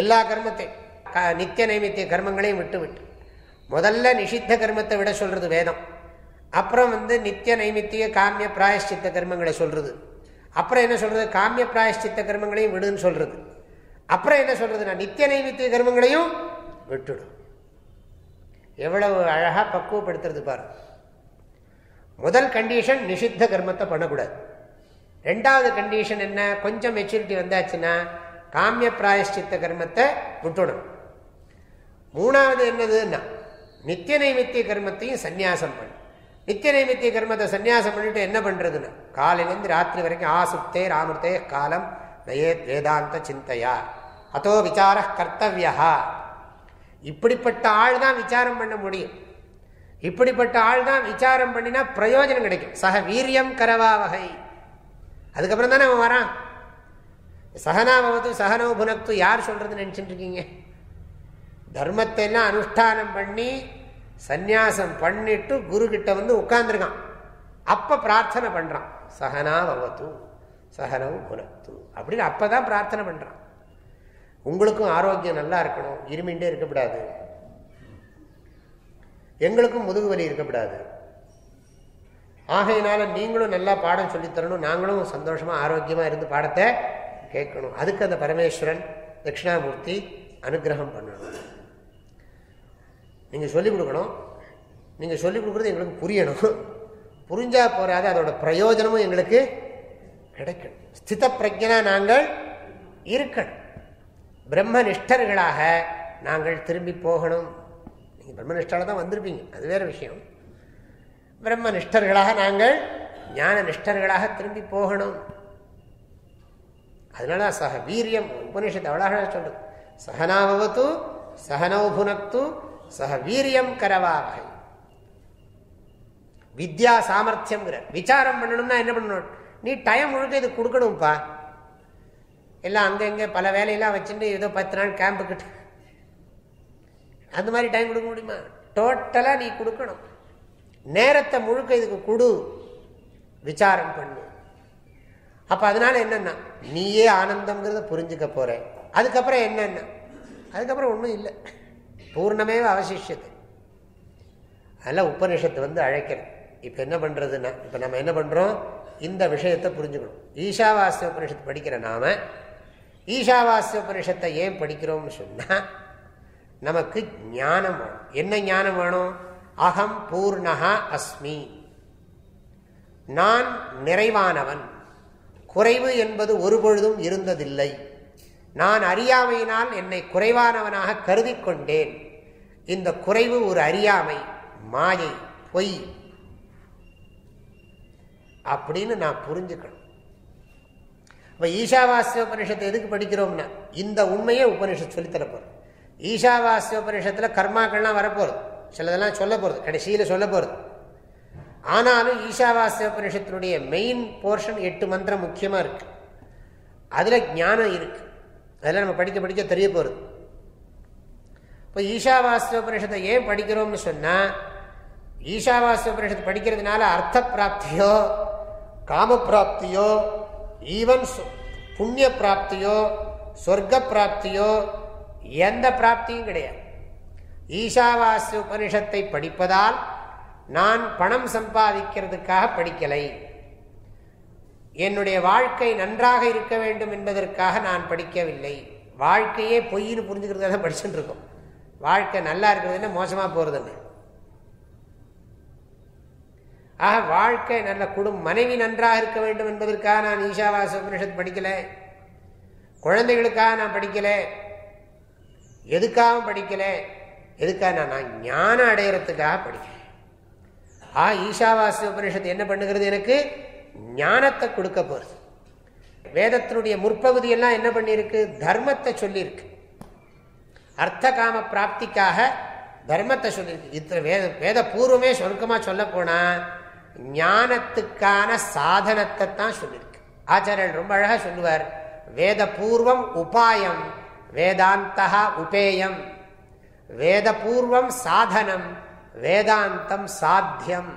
எல்லா கர்மத்தை நித்திய நைமித்திய கர்மங்களையும் விட்டு விட்டு முதல்ல நிஷித்த கர்மத்தை விட சொல்றது வேதம். அப்புறம் வந்து நித்திய நைமித்திய காமிய பிராயஷ்சித்த கர்மங்களை சொல்றது. அப்புறம் என்ன சொல்றது? காமிய பிராயஷ்சித்த கர்மங்களையும் விடுன்னு சொல்றது. அப்புறம் என்ன சொல்றதுன்னா நித்திய நைமித்திய கர்மங்களையும் விட்டுடும் எவ்வளவு அழகா பக்குவப்படுத்துறது பாரு. முதல் கண்டிஷன் நிஷித்த கர்மத்தை பண்ணக்கூடாது. ரெண்டாவது கண்டிஷன் என்ன? கொஞ்சம் மெச்சூரிட்டி வந்தாச்சுன்னா காமிய பிராயஷ்சித்த கர்மத்தை விட்டுடும் மூணாவது என்னதுன்னா நித்திய நைமித்திய கர்மத்தையும் சந்நியாசம் பண்ணு. நித்திய நைமித்திய கர்மத்தை சந்நியாசம் பண்ணிட்டு என்ன பண்றதுன்னு காலையிலேருந்து ராத்திரி வரைக்கும் ஆசுப்தே ராமிருத்தே காலம் நயே வேதாந்த சிந்தையா. அதோ விசார கர்த்தவியா. இப்படிப்பட்ட ஆள் தான் விசாரம் பண்ண முடியும். இப்படிப்பட்ட ஆள் தான் விசாரம் பண்ணினா பிரயோஜனம் கிடைக்கும். சக வீரியம் கரவா வகை. அதுக்கப்புறம் தானே அவன் வரான். சகனாவது சகனோ புனக்து யார் சொல்றது நினச்சிட்டு இருக்கீங்க தர்மத்தை எல்லாம் அனுஷ்டானம் பண்ணி சந்நியாசம் பண்ணிட்டு குரு கிட்ட வந்து உட்கார்ந்துருக்கான். அப்ப பிரார்த்தனை பண்றான். சகனா பவத்து சகனவு புனக்து. அப்படின்னு அப்பதான் பிரார்த்தனை பண்றான். உங்களுக்கும் ஆரோக்கியம் நல்லா இருக்கணும். இருமிண்டே இருக்கக்கூடாது. எங்களுக்கும் முதுகு வலி இருக்கக்கூடாது. ஆகையினால நீங்களும் நல்லா பாடம் சொல்லித்தரணும் நாங்களும் சந்தோஷமா ஆரோக்கியமா இருந்து பாடத்தை கேட்கணும். அதுக்கு அந்த பரமேஸ்வரன் தட்சிணாமூர்த்தி அனுகிரகம் பண்ணணும். நீங்கள் சொல்லிக் கொடுக்கணும். நீங்கள் சொல்லிக் கொடுக்குறது எங்களுக்கு புரியணும். புரிஞ்சால் போகிறாத அதோட பிரயோஜனமும் எங்களுக்கு கிடைக்கணும். ஸ்தித பிரஜனா நாங்கள் இருக்கணும். பிரம்ம நிஷ்டர்களாக நாங்கள் திரும்பி போகணும். நீங்கள் பிரம்மனிஷ்டால தான் வந்திருப்பீங்க. அது வேறு விஷயம். பிரம்மனிஷ்டர்களாக நாங்கள் ஞான நிஷ்டர்களாக திரும்பி போகணும். அதனால சக வீரியம் உபனிஷத்து அவ்வளோ சொல்லு சகனாவது சகனௌபுனக்து சக வீரியம் கரவாவகை. வித்யா சாமர்த்தியம் விசாரம் பண்ணணும்னா என்ன பண்ணணும்? நீ டைம் முழுக்க இது கொடுக்கணும்ப்பா எல்லாம் அங்கங்கே பல வேலையெல்லாம் வச்சுட்டு ஏதோ பத்து நாள் கேம்புக்கிட்டு அந்த மாதிரி டைம் கொடுக்க முடியுமா? டோட்டலாக நீ கொடுக்கணும். நேரத்தை முழுக்க இதுக்கு கொடு. விசாரம் பண்ணு. அப்போ அதனால என்னென்னா நீயே ஆனந்தம்ங்கிறத புரிஞ்சுக்க போகிற அதுக்கப்புறம் என்னென்ன அதுக்கப்புறம் ஒன்றும் இல்லை. பூர்ணமே அவசிஷது அதெல்லாம் உபனிஷத்தை வந்து அழைக்கிறேன் இப்போ என்ன பண்ணுறதுன்னா இப்போ நம்ம என்ன பண்ணுறோம் இந்த விஷயத்தை புரிஞ்சுக்கணும். ஈஷாவாசிய உபனிஷத்து படிக்கிற நாம ஈஷாவாசிய உபனிஷத்தை ஏன் படிக்கிறோம்னு சொன்னால் நமக்கு ஞானம் வேணும். என்ன ஞானம் வேணும்? அகம் பூர்ணகா அஸ்மி. நான் நிறைவானவன். குறைவு என்பது ஒருபொழுதும் இருந்ததில்லை. நான் அறியாமையினால் என்னை குறைவானவனாக கருதி கொண்டேன் இந்த குறைவு ஒரு அறியாமை மாயை பொய். அப்படின்னு நான் புரிஞ்சுக்கணும். இப்போ ஈஷாவாசிய உபனிஷத்தை எதுக்கு படிக்கிறோம்னா இந்த உண்மையை உபனிஷத் சொல்லித்தரப்போம் ஈஷாவாசிய உபனிஷத்தில் கர்மாக்கள்லாம் வரப்போகிறது சிலதெல்லாம் சொல்ல போகிறது கடைசியில் சொல்ல போகிறது ஆனாலும் ஈஷாவாசிய உபனிஷத்தினுடைய மெயின் போர்ஷன் எட்டு மந்திரம் முக்கியமாக இருக்கு. அதில் ஞானம் இருக்கு. அதெல்லாம் நம்ம படிக்க படிக்க தெரிய போகிறது இப்போ ஈஷாவாசிய உபனிஷத்தை ஏன் படிக்கிறோம்னு சொன்னால் ஈஷாவாசிய உபனிஷத்து படிக்கிறதுனால அர்த்த பிராப்தியோ காம பிராப்தியோ ஈவன் புண்ணிய பிராப்தியோ சொர்க்க பிராப்தியோ எந்த பிராப்தியும் கிடையாது. ஈஷாவாசிய உபனிஷத்தை படிப்பதால் நான் பணம் சம்பாதிக்கிறதுக்காக படிக்கலை. என்னுடைய வாழ்க்கை நன்றாக இருக்க வேண்டும் என்பதற்காக நான் படிக்கவில்லை. வாழ்க்கையே பொய்னு புரிஞ்சுக்கிறத படிச்சுட்டு இருக்கோம் வாழ்க்கை நல்லா இருக்கிறதுன்னு மோசமாக போகிறதுன்னு ஆக வாழ்க்கை நல்ல குடும்பம் மனைவி நன்றாக இருக்க வேண்டும் என்பதற்காக நான் ஈஷாவாச உபனிஷத் படிக்கலை. குழந்தைகளுக்காக நான் படிக்கலை. எதுக்காகவும் படிக்கலை. எதுக்காக நான் ஞானம் அடையிறதுக்காக படிக்கிறேன் ஆ ஈஷாவாசி உபனிஷத்து என்ன பண்ணுகிறது எனக்கு? ஞானத்தை கொடுக்க போகிறது. வேதத்தினுடைய முற்பகுதியெல்லாம் என்ன பண்ணியிருக்கு? தர்மத்தை சொல்லியிருக்கு. அர்த்த காம பிராப்திக்காக தர்மத்தை சொல்லியிருக்கு. இத்தனை வேத வேத பூர்வமே சொருக்கமாக சொல்ல போனால் ஞானத்துக்கான சாதனத்தை தான் சொல்லியிருக்கு. ஆச்சாரியர் ரொம்ப அழகாக சொல்லுவார். வேத பூர்வம் உபாயம் வேதாந்தா உபேயம். வேத பூர்வம் சாதனம் வேதாந்தம் சாத்தியம்.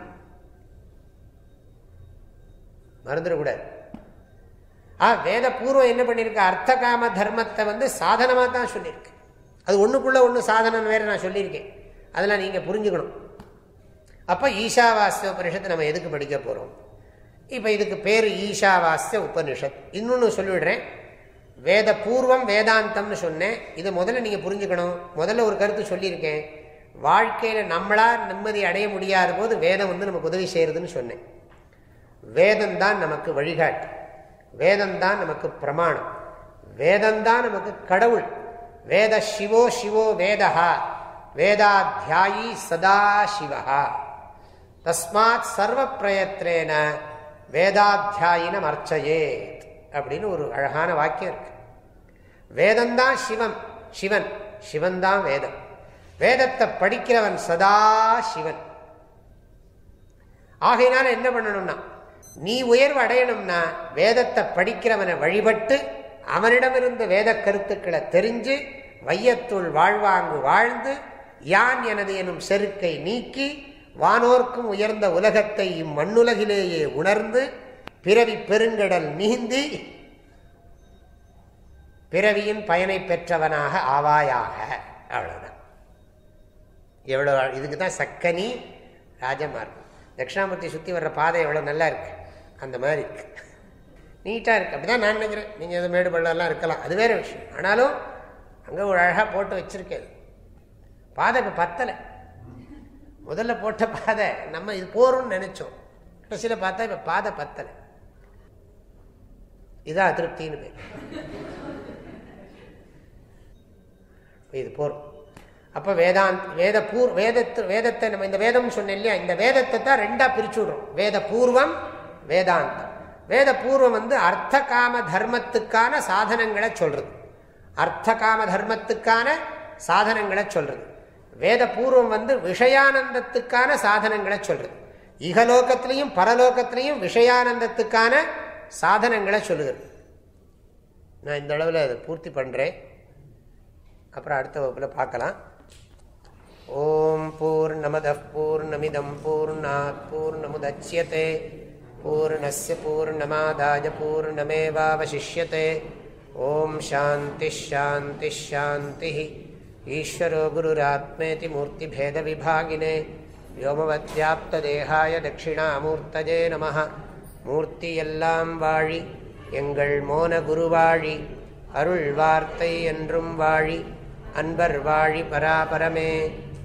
மறந்துடக்கூடாது. ஆ வேத பூர்வம் என்ன பண்ணியிருக்கு அர்த்த காம தர்மத்தை வந்து சாதனமாக தான் சொல்லியிருக்கு. அது ஒன்றுக்குள்ள ஒன்று சாதனம் வேற நான் சொல்லியிருக்கேன். அதெல்லாம் நீங்கள் புரிஞ்சுக்கணும். அப்போ ஈஷாவாஸ்ய உபனிஷத்தை நம்ம எதுக்கு படிக்க போகிறோம் இப்போ இதுக்கு பேர் ஈஷாவாஸ்ய உபனிஷத். இன்னொன்று சொல்லிவிடுறேன். வேத பூர்வம் வேதாந்தம்னு சொன்னேன். இதை முதல்ல நீங்கள் புரிஞ்சுக்கணும். முதல்ல ஒரு கருத்து சொல்லியிருக்கேன். வாழ்க்கையில் நம்மளாக நிம்மதி அடைய முடியாத போது வேதம் வந்து நமக்கு உதவி செய்கிறதுன்னு சொன்னேன். வேதம் தான் நமக்கு வழிகாட்டு. வேதம்தான் நமக்கு பிரமாணம். வேதம்தான் நமக்கு கடவுள். வேத சிவோ சிவோ வேதா வேதாத்தியாயி சதா சிவா தஸ்மாத் சர்வ பிரயத்னேன வேதாத்தியாயினம் அர்ச்சயேத் அப்படின்னு ஒரு அழகான வாக்கியம் இருக்கு. வேதம்தான் சிவம். சிவன். சிவன் தான் வேதம். வேதத்தை படிக்கிறவன் சதா சிவன். ஆகையினால என்ன பண்ணணும்னா நீ உயர்வு அடையணும்னா வேதத்தை படிக்கிறவனை வழிபட்டு அவனிடமிருந்த வேத கருத்துக்களை தெரிஞ்சு வையத்துள் வாழ்வாங்கு வாழ்ந்து யான் எனது எனும் செருக்கை நீக்கி வானோர்க்கும் உயர்ந்த உலகத்தை இம்மண்ணுலகிலேயே உணர்ந்து பிறவி பெருங்கடல் நீந்தி பிறவியின் பயனை பெற்றவனாக ஆவாயாக. அவ்வளவுதான். எவ்வளோ இதுக்கு தான் சக்கனி ராஜமார்க்கம். தட்சிணாமூர்த்தி சுற்றி வர்ற பாதை எவ்வளோ நல்லா இருக்கு? அந்த மாதிரி இருக்கு. நீட்டாக இருக்குது அப்படி தான் நான் நினைக்கிறேன். நீங்கள் எது மேடு பள்ளம்லாம் இருக்கலாம். அது வேறு விஷயம். ஆனாலும் அங்கே ஒரு அழகாக போட்டு வச்சுருக்கேன் பாதை இப்போ பத்தலை. முதல்ல போட்ட பாதை நம்ம இது போகிறோம்னு நினச்சோம். கடைசியில் பார்த்தா இப்போ பாதை பத்தலை. இதான் அதிருப்தின்னு பேர். இது போகிறோம் அப்போ வேதாந்த் வேத பூர் வேதத்து வேதத்தை நம்ம இந்த வேதம் சொன்னேன் இல்லையா? இந்த வேதத்தை தான் ரெண்டா பிரிச்சு விடுறோம் வேத பூர்வம் வேதாந்தம். வேத பூர்வம் வந்து அர்த்த காம தர்மத்துக்கான சாதனங்களை சொல்றது. அர்த்த காம தர்மத்துக்கான சாதனங்களை சொல்றது. வேத பூர்வம் வந்து விஷயானந்தத்துக்கான சாதனங்களை சொல்றது. இகலோகத்திலையும் பரலோகத்திலையும் விஷயானந்தத்துக்கான சாதனங்களை சொல்லுகிறது. நான் இந்த அளவில் அதை பூர்த்தி பண்ணுறேன் அப்புறம் அடுத்த வகுப்பில் பார்க்கலாம். ஓம் பூர்ணமத பூர்ணமிதம் பூர்ணாத் பூர்ணமுதட்சியதே பூர்ணஸ்ய பூர்ணமாதாய பூர்ணமேவாவசிஷ்யதே. ஓம் சாந்தி ஷாந்தி ஷாந்தி. ஈஸ்வரோ குருராத்மேதி மூர்த்திபேத விபாகினே வோமவத்யாப்ததேகாய தட்சிணாமூர்த்தஜே நம மூர்த்தி எல்லாம் வாழி எங்கள் மோன அருள் வார்த்தை என்றும் வாழி அன்பர் வாழி பராபரமே